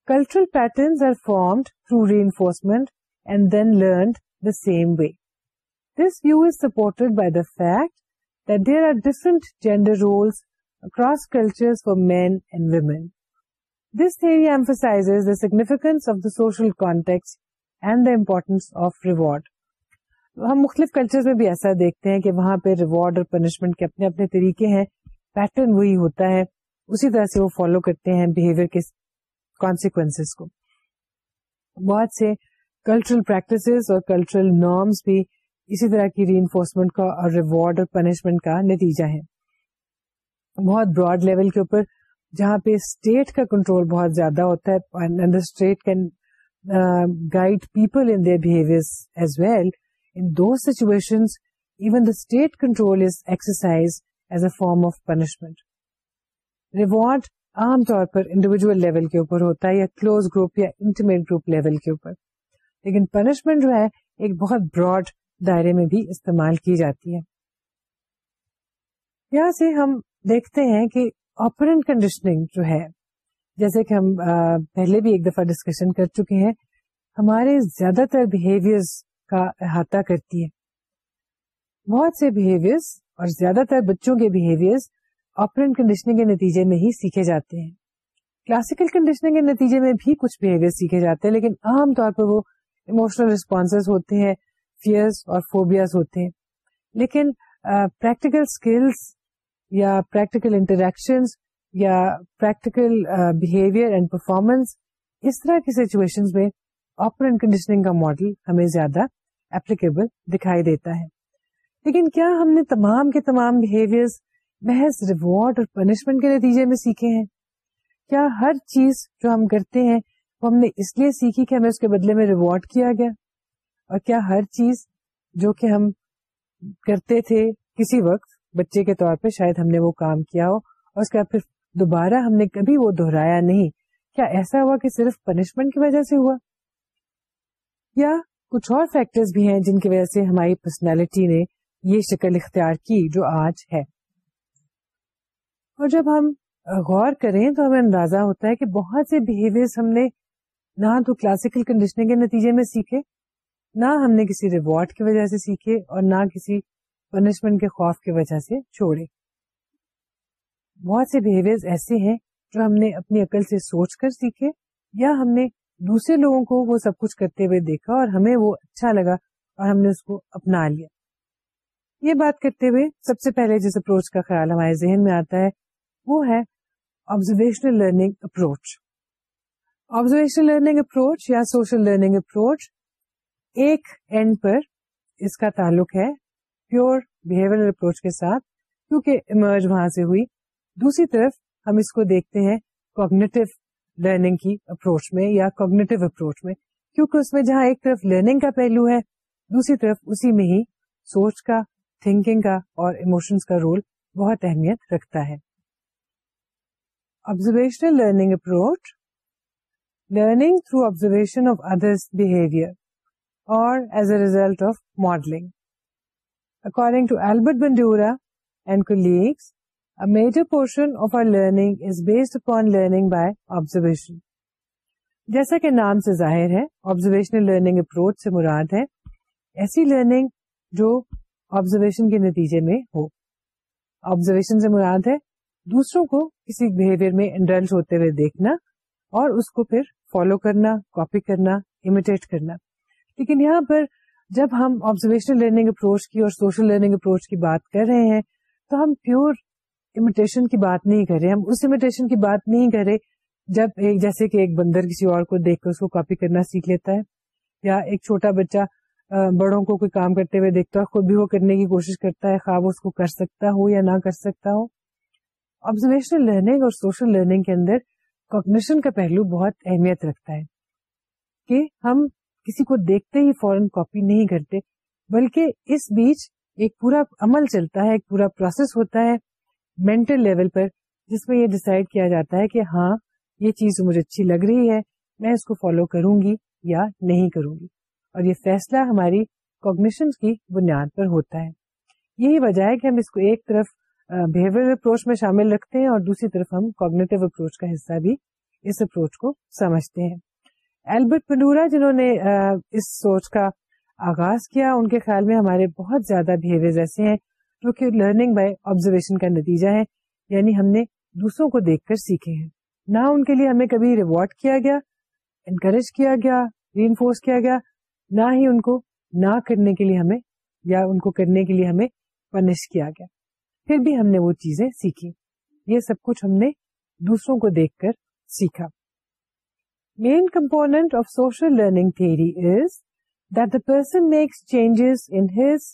cultural are formed through reinforcement and then learned the same way this view is supported by the fact there are roles gender roles across culture and men and women this the significance of the social context and the importance of reward ہم مختلف کلچر میں بھی ایسا دیکھتے ہیں کہ وہاں پہ ریوارڈ اور پنشمنٹ کے اپنے اپنے طریقے ہیں پیٹرن وہی ہوتا ہے اسی طرح سے وہ فالو کرتے ہیں بہیویئر کے کانسیکوینس کو بہت سے کلچرل پریکٹس اور کلچرل نارمس بھی اسی طرح کی ری انفورسمنٹ کا اور ریوارڈ اور پنشمنٹ کا نتیجہ ہے بہت براڈ لیول کے اوپر جہاں پہ اسٹیٹ کا کنٹرول بہت زیادہ ہوتا ہے guide people behaviour as well in do even the state control of punishment reward عام طور پر انڈیویجل لیول کے اوپر ہوتا ہے یا کلوز گروپ یا انٹیمیٹ گروپ لیول کے اوپر لیکن پنشمنٹ جو ہے ایک بہت براڈ دائرے میں بھی استعمال کی جاتی ہے یہاں سے ہم دیکھتے ہیں کہ آپرنٹ کنڈیشننگ جو ہے جیسے کہ ہم پہلے بھی ایک دفعہ ڈسکشن کر چکے ہیں ہمارے زیادہ تر بہیویئر کا احاطہ کرتی ہے بہت سے بہیویئر اور زیادہ تر بچوں کے بہیویئر کنڈیشن کے نتیجے میں ہی سیکھے جاتے ہیں کلاسیکل کنڈیشن کے نتیجے میں بھی کچھ بہیویئر سیکھے جاتے ہیں لیکن عام طور پر وہ اموشنل ریسپانسز ہوتے ہیں فیئرس اور فوبیاز ہوتے ہیں لیکن پریکٹیکل اسکلس یا پریکٹیکل انٹریکشن یا پریکٹیکل بہیویئر اینڈ پرفارمنس اس طرح کی سچویشن میں آپر کنڈیشننگ کا ماڈل ہمیں زیادہ اپلیکیبل دکھائی دیتا ہے لیکن کیا ہم نے تمام کے تمام بہیویئر محض ریوارڈ اور پنشمنٹ کے نتیجے میں سیکھے ہیں کیا ہر چیز جو ہم کرتے ہیں وہ ہم نے اس لیے سیکھی کہ ہمیں اس کے بدلے میں ریوارڈ کیا گیا اور کیا ہر چیز جو کہ ہم کرتے تھے کسی وقت بچے کے طور پہ شاید ہم نے وہ کام کیا ہو اور اس کا پھر دوبارہ ہم نے کبھی وہ دہرایا نہیں کیا ایسا ہوا کہ صرف پنشمنٹ کی وجہ سے ہوا یا کچھ اور فیکٹر بھی ہیں جن کی وجہ سے ہماری پرسنالٹی نے یہ شکل اختیار کی جو آج ہے اور جب ہم غور کریں تو ہمیں اندازہ ہوتا ہے کہ بہت سے بہیویئر ہم نے نہ تو کلاسیکل کنڈیشن کے نتیجے میں سیکھے نہ ہم نے کسی ریوارڈ کی وجہ سے سیکھے اور نہ کسی پنشمنٹ کے خوف کی وجہ سے چھوڑے بہت سے بہیویئر ایسے ہیں جو ہم نے اپنی عقل سے سوچ کر سیکھے یا ہم نے دوسرے لوگوں کو وہ سب کچھ کرتے ہوئے دیکھا اور ہمیں وہ اچھا لگا اور ہم نے اس کو اپنا لیا یہ بات کرتے ہوئے سب سے پہلے جس اپروچ کا خیال ہمارے ذہن میں آتا ہے وہ ہے observational learning approach observational learning approach یا سوشل لرننگ اپروچ ایک اینڈ پر اس کا تعلق ہے پیور بہیویئر اپروچ کے ساتھ کیونکہ ایمرج وہاں سے ہوئی دوسری طرف ہم اس کو دیکھتے ہیں کوگنیٹو لرننگ کی اپروچ میں یا کوگنیٹو اپروچ میں کیونکہ اس میں جہاں ایک طرف لرننگ کا پہلو ہے دوسری طرف اسی میں ہی سوچ کا تھنکنگ کا اور ایموشنس کا رول بہت اہمیت رکھتا ہے observational learning approach learning through observation of other behaviour اور as a result of modelling according to Albert Bandura and colleagues major portion of our learning is based upon learning by observation جیسا کہ نام سے ظاہر ہے آبزرویشنل لرننگ اپروچ سے مراد ہے ایسی لرننگ جو آبزرویشن کے نتیجے میں ہو آبزرویشن سے مراد ہے دوسروں کو کسی بہیویئر میں انڈلس ہوتے ہوئے دیکھنا اور اس کو پھر فالو کرنا کاپی کرنا امیٹیٹ کرنا لیکن یہاں پر جب ہم آبزرویشنل لرننگ اپروچ کی اور سوشل لرننگ اپروچ کی بات کر رہے ہیں تو ہم پیور امیٹیشن کی بات نہیں کرے ہم اس امیٹیشن کی بات نہیں کرے جب ایک جیسے کہ ایک بندر کسی اور کو دیکھ کر اس کو کاپی کرنا سیکھ لیتا ہے یا ایک چھوٹا بچہ بڑوں کو کوئی کام کرتے ہوئے دیکھتا ہے خود بھی وہ کرنے کی کوشش کرتا ہے خواب اس کو کر سکتا ہو یا نہ کر سکتا ہو آبزرویشنل لرننگ اور سوشل لرننگ کے اندر کوگنیشن کا پہلو بہت اہمیت رکھتا ہے کہ ہم کسی کو دیکھتے ہی فوراً کاپی نہیں کرتے بلکہ اس بیچ ایک پورا عمل چلتا ہے ایک پورا پروسیس ہوتا ہے مینٹل لیول پر جس میں یہ ڈسائڈ کیا جاتا ہے کہ ہاں یہ چیز مجھے اچھی لگ رہی ہے میں اس کو فالو کروں گی یا نہیں کروں گی اور یہ فیصلہ ہماری کوگنیشن کی بنیاد پر ہوتا ہے یہی وجہ ہے کہ ہم اس کو ایک طرف بہیویئر اپروچ میں شامل رکھتے ہیں اور دوسری طرف ہم کوگنیٹو اپروچ کا حصہ بھی اس اپروچ کو سمجھتے ہیں البرٹ پنڈورا جنہوں نے اس سوچ کا آغاز کیا ان کے خیال میں ہمارے بہت زیادہ بہیویئر ایسے ہیں جو کہ لرننگ بائی آبزرویشن کا نتیجہ ہے یعنی ہم نے دوسروں کو دیکھ کر سیکھے ہیں نہ ان کے لیے ہمیں کبھی ریوارڈ کیا گیا انکریج کیا گیا ری انفورس کیا گیا نہ ہی ان کو نہ کرنے کے لیے ہمیں یا ان کو کرنے کے لیے ہمیں پنش کیا گیا پھر بھی ہم نے وہ چیزیں سیکھی یہ سب کچھ ہم نے دوسروں کو دیکھ کر سیکھا main component of social learning is that the person makes changes in his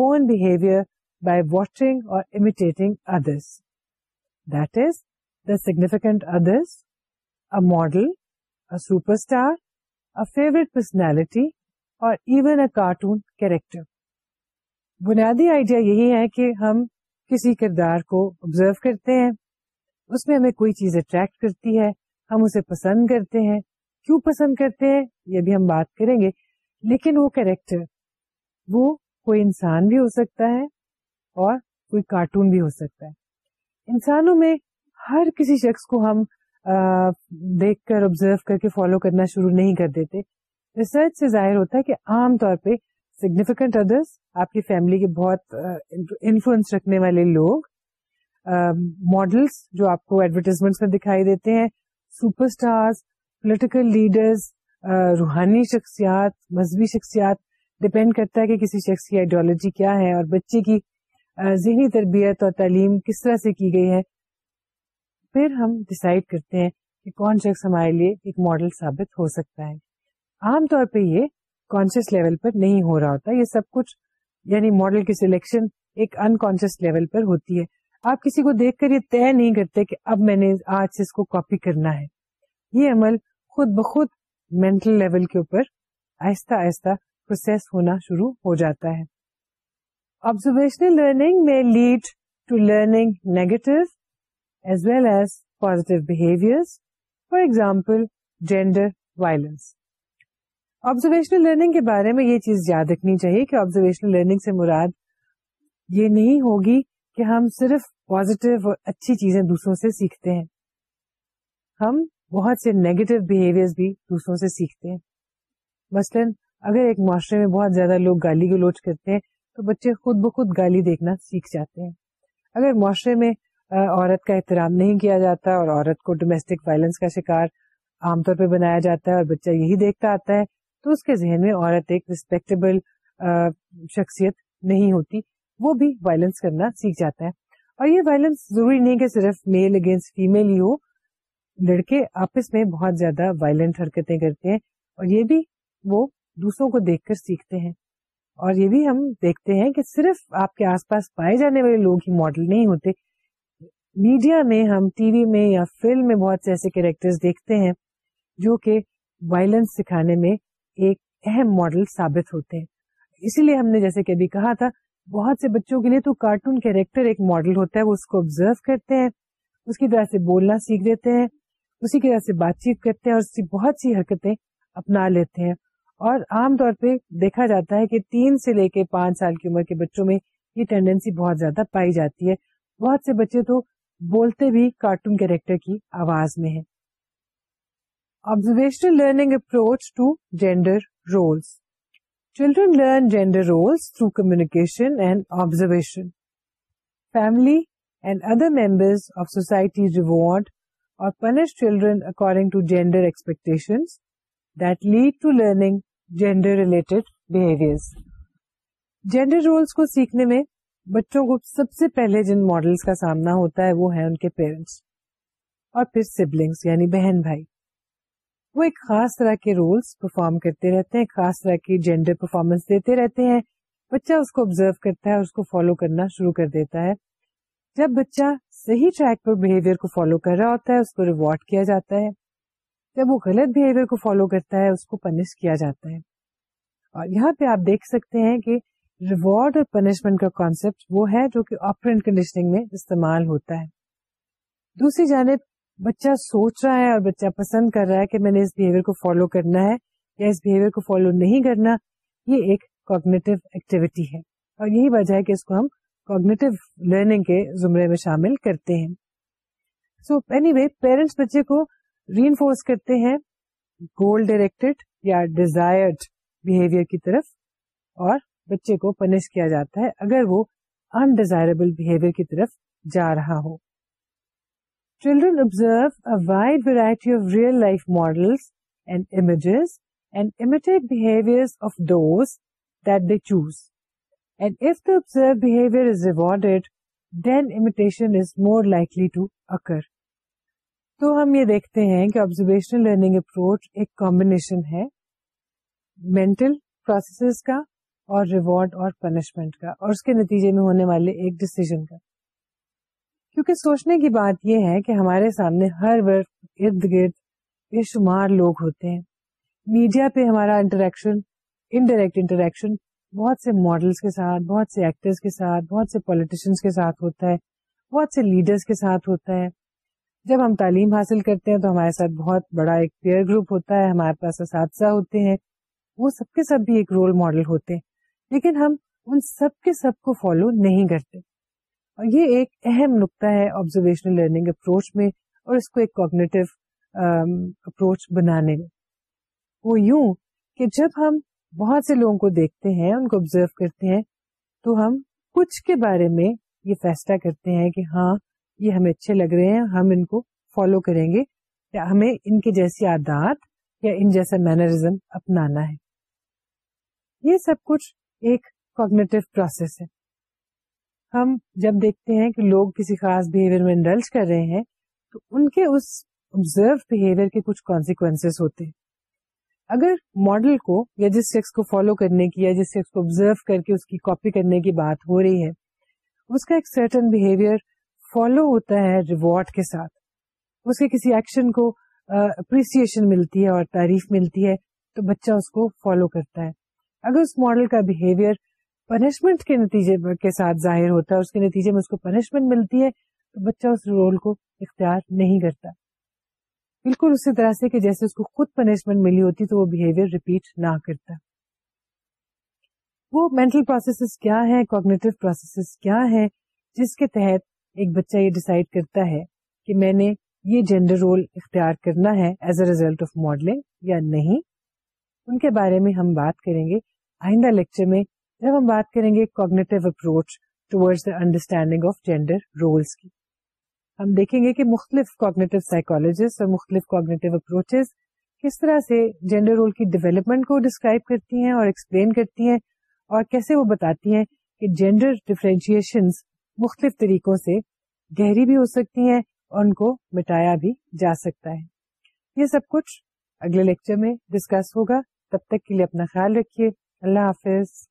own behaviour by watching اور imitating others the significant others a model star personality personality اور ایون cartoon کیریکٹر بنیادی آئیڈیا یہی ہے کہ ہم کسی کردار کو آبزرو کرتے ہیں اس میں ہمیں کوئی چیز اٹریکٹ کرتی ہے ہم اسے پسند کرتے ہیں کیوں پسند کرتے ہیں یہ بھی ہم بات کریں گے لیکن وہ کریکٹر وہ کوئی انسان بھی ہو سکتا ہے اور کوئی کارٹون بھی ہو سکتا ہے انسانوں میں ہر کسی شخص کو ہم دیکھ کر آبزرو کر کے فالو کرنا شروع نہیں کر دیتے ریسرچ سے ظاہر ہوتا ہے کہ عام طور پہ سگنیفیکینٹ ادرس آپ کی فیملی کے بہت انفلوئنس رکھنے والے لوگ ماڈلس جو آپ کو ایڈورٹیزمنٹ میں دکھائی دیتے ہیں سپر اسٹار پولیٹیکل لیڈرس روحانی شخصیات مذہبی شخصیات ڈپینڈ کرتا ہے کہ کسی شخص کی آئیڈیالوجی کیا ہے اور بچے کی ذہنی تربیت اور تعلیم کس طرح سے کی گئی ہے پھر ہم ڈسائڈ کرتے ہیں کہ کون شخص ہمارے لیے ایک ماڈل ثابت ہو سکتا ہے عام طور پہ یہ کانشیس لیول پر نہیں ہو رہا ہوتا یہ سب کچھ یعنی ماڈل کی سلیکشن ایک انکانشیس لیول پر ہوتی ہے آپ کسی کو دیکھ کر یہ طے نہیں کرتے کہ اب میں نے آج سے اس کو کاپی کرنا ہے یہ عمل خود بخود مینٹل لیول کے اوپر آہستہ آہستہ پروسیس ہونا شروع ہو جاتا ہے لرنگ میں lead to learning for example gender violence observational learning کے بارے میں یہ چیز یاد رکھنی چاہیے کہ آبزرویشنل لرننگ سے مراد یہ نہیں ہوگی کہ ہم صرف پازیٹیو اور اچھی چیزیں دوسروں سے سیکھتے ہیں ہم بہت سے نیگیٹو بہیویئر بھی دوسروں سے سیکھتے ہیں مثلاً اگر ایک معاشرے میں بہت زیادہ لوگ گالی گلوچ کرتے ہیں تو بچے خود بخود گالی دیکھنا سیکھ جاتے ہیں اگر معاشرے میں عورت کا احترام نہیں کیا جاتا اور عورت کو ڈومیسٹک وائلنس کا شکار عام طور پہ بنایا جاتا ہے اور بچہ یہی دیکھتا آتا ہے تو اس کے ذہن میں عورت ایک رسپیکٹیبل شخصیت نہیں ہوتی وہ بھی وائلنس کرنا سیکھ جاتا ہے اور یہ وائلنس ضروری نہیں کہ صرف میل اگینسٹ فیمیل ہی ہو لڑکے آپس میں بہت زیادہ وائلنٹ حرکتیں کرتے ہیں اور یہ بھی وہ دوسروں کو دیکھ کر سیکھتے ہیں اور یہ بھی ہم دیکھتے ہیں کہ صرف آپ کے آس پاس پائے جانے والے لوگ ہی ماڈل نہیں ہوتے میڈیا میں ہم ٹی وی میں یا فلم میں بہت سے ایسے کریکٹرز دیکھتے ہیں جو کہ وائلنس سکھانے میں ایک اہم ماڈل ثابت ہوتے ہیں اسی لیے ہم نے جیسے کہ ابھی کہا تھا بہت سے بچوں کے لیے تو کارٹون کیریکٹر ایک ماڈل ہوتا ہے وہ اس کو آبزرو کرتے ہیں اس کی طرح سے بولنا سیکھ لیتے ہیں اسی کی طرح سے بات چیت کرتے ہیں اور اس کی بہت سی حرکتیں اپنا لیتے ہیں اور عام طور پہ دیکھا جاتا ہے کہ تین سے لے کے پانچ سال کی عمر کے بچوں میں یہ ٹینڈنسی بہت زیادہ پائی جاتی ہے بہت سے بچے تو بولتے بھی کارٹون کیریکٹر کی آواز میں ہیں observational learning approach to gender roles children learn gender roles through communication and observation family and other member of society reward اور punish children according to gender expectation that lead to learning gender related behaviour gender roles کو سیکھنے میں بچوں کو سب سے پہلے جن ماڈلس کا سامنا ہوتا ہے وہ ہے ان کے پیرنٹس اور پھر سبلنگس یعنی بہن بھائی وہ ایک خاص طرح کے رولس پرفارم کرتے رہتے ہیں خاص طرح کی جینڈر پرفارمنس دیتے رہتے ہیں بچہ اس کو آبزرو کرتا ہے اس کو فالو کرنا شروع کر دیتا ہے جب بچہ صحیح ٹریک پر بہیویئر کو فالو کر رہا ہوتا ہے اس کو ریوارڈ کیا جاتا ہے جب وہ غلط بہیویئر کو فالو کرتا ہے اس کو پنش کیا جاتا ہے اور یہاں پہ آپ دیکھ سکتے ہیں کہ ریوارڈ اور پنشمنٹ کا کانسیپٹ وہ ہے ہے ہے ہے جو کہ کہ آپرینٹ کنڈیشننگ میں استعمال ہوتا دوسری جانب بچہ بچہ سوچ رہا رہا اور پسند کر میں نے اس بہیویئر کو فالو کرنا ہے یا اس بہیویئر کو فالو نہیں کرنا یہ ایک کوگنیٹو ایکٹیویٹی ہے اور یہی وجہ ہے کہ اس کو ہم کوگنیٹو لرننگ کے زمرے میں شامل کرتے ہیں سو اینی وے پیرنٹس بچے کو ری انفورس کرتے ہیں گول ڈائریکٹڈ یا ڈیزائرڈ بہیویئر کی طرف اور بچے کو پنش کیا جاتا ہے اگر وہ انڈیزائربل بہیویئر کی طرف جا رہا ہو children observe a wide variety of real life and images and imitated behaviour of those that they choose and if the observed behaviour is rewarded then imitation is more likely to occur تو ہم یہ دیکھتے ہیں کہ آبزرویشنل لرننگ اپروچ ایک کمبینیشن ہے مینٹل پروسیسز کا اور ریوارڈ اور پنشمنٹ کا اور اس کے نتیجے میں ہونے والے ایک ڈسیزن کا کیونکہ سوچنے کی بات یہ ہے کہ ہمارے سامنے ہر وقت ارد گرد بے شمار لوگ ہوتے ہیں میڈیا پہ ہمارا انٹریکشن انڈائریکٹ انٹریکشن بہت سے ماڈلس کے ساتھ بہت سے ایکٹرس کے ساتھ بہت سے پولیٹیشنس کے ساتھ ہوتا ہے بہت سے لیڈرس کے ساتھ ہوتا ہے جب ہم تعلیم حاصل کرتے ہیں تو ہمارے ساتھ بہت بڑا ایک پیئر گروپ ہوتا ہے ہمارے پاس اساتذہ ہوتے ہیں وہ سب کے سب بھی ایک رول ماڈل ہوتے ہیں لیکن ہم ان سب کے سب کو فالو نہیں کرتے اور یہ ایک اہم نقطہ ہے آبزرویشنل لرننگ اپروچ میں اور اس کو ایک کوگنیٹو اپروچ بنانے میں وہ یوں کہ جب ہم بہت سے لوگوں کو دیکھتے ہیں ان کو آبزرو کرتے ہیں تو ہم کچھ کے بارے میں یہ فیصلہ کرتے ہیں کہ ہاں یہ ہمیں اچھے لگ رہے ہیں ہم ان کو فالو کریں گے یا ہمیں ان کی جیسی عادات یا ان جیسا مینرزم اپنانا ہے یہ سب کچھ ایک کوگنیٹو پروسیس ہے ہم جب دیکھتے ہیں کہ لوگ کسی خاص بہیویئر میں انڈلج کر رہے ہیں تو ان کے اس آبزرو بہیویئر کے کچھ کانسیکوینس ہوتے ہیں اگر ماڈل کو یا جس شخص کو فالو کرنے کی یا جس شخص کو آبزرو کر کے اس کی کاپی کرنے کی بات ہو رہی ہے اس کا ایک سرٹن بہیویئر فالو ہوتا ہے ریوارڈ کے ساتھ اس کے کسی ایکشن کو اپریسیشن uh, ملتی ہے اور تعریف ملتی ہے تو بچہ اس کو فالو کرتا ہے اگر اس ماڈل کا بہیویئر پنشمنٹ کے نتیجے کے ساتھ ظاہر ہوتا ہے اس کے نتیجے میں اس کو پنشمنٹ ملتی ہے تو بچہ اس رول کو اختیار نہیں کرتا بالکل اسی طرح سے کہ جیسے اس کو خود پنشمنٹ ملی ہوتی تو وہ بہیویئر ریپیٹ نہ کرتا وہ مینٹل پروسیسز کیا ہیں کوگنیٹو پروسیسز کیا ہیں جس کے تحت ایک بچہ یہ ڈسائڈ کرتا ہے کہ میں نے یہ جینڈر رول اختیار کرنا ہے as a result of modelling یا نہیں ان کے بارے میں ہم بات کریں گے آئندہ لیکچر میں جب ہم بات کریں گے cognitive approach towards the understanding of gender roles کی ہم دیکھیں گے کہ مختلف کوگنیٹو سائیکولوجسٹ اور مختلف کوگنیٹو اپروچز کس طرح سے جینڈر رول کی ڈیولپمنٹ کو ڈسکرائب کرتی ہیں اور ایکسپلین کرتی ہیں اور کیسے وہ بتاتی ہیں کہ جینڈر ڈیفرینشیشن مختلف طریقوں سے گہری بھی ہو سکتی ہیں اور ان کو مٹایا بھی جا سکتا ہے یہ سب کچھ اگلے لیکچر میں ڈسکس ہوگا تب تک کے لیے اپنا خیال رکھیے اللہ حافظ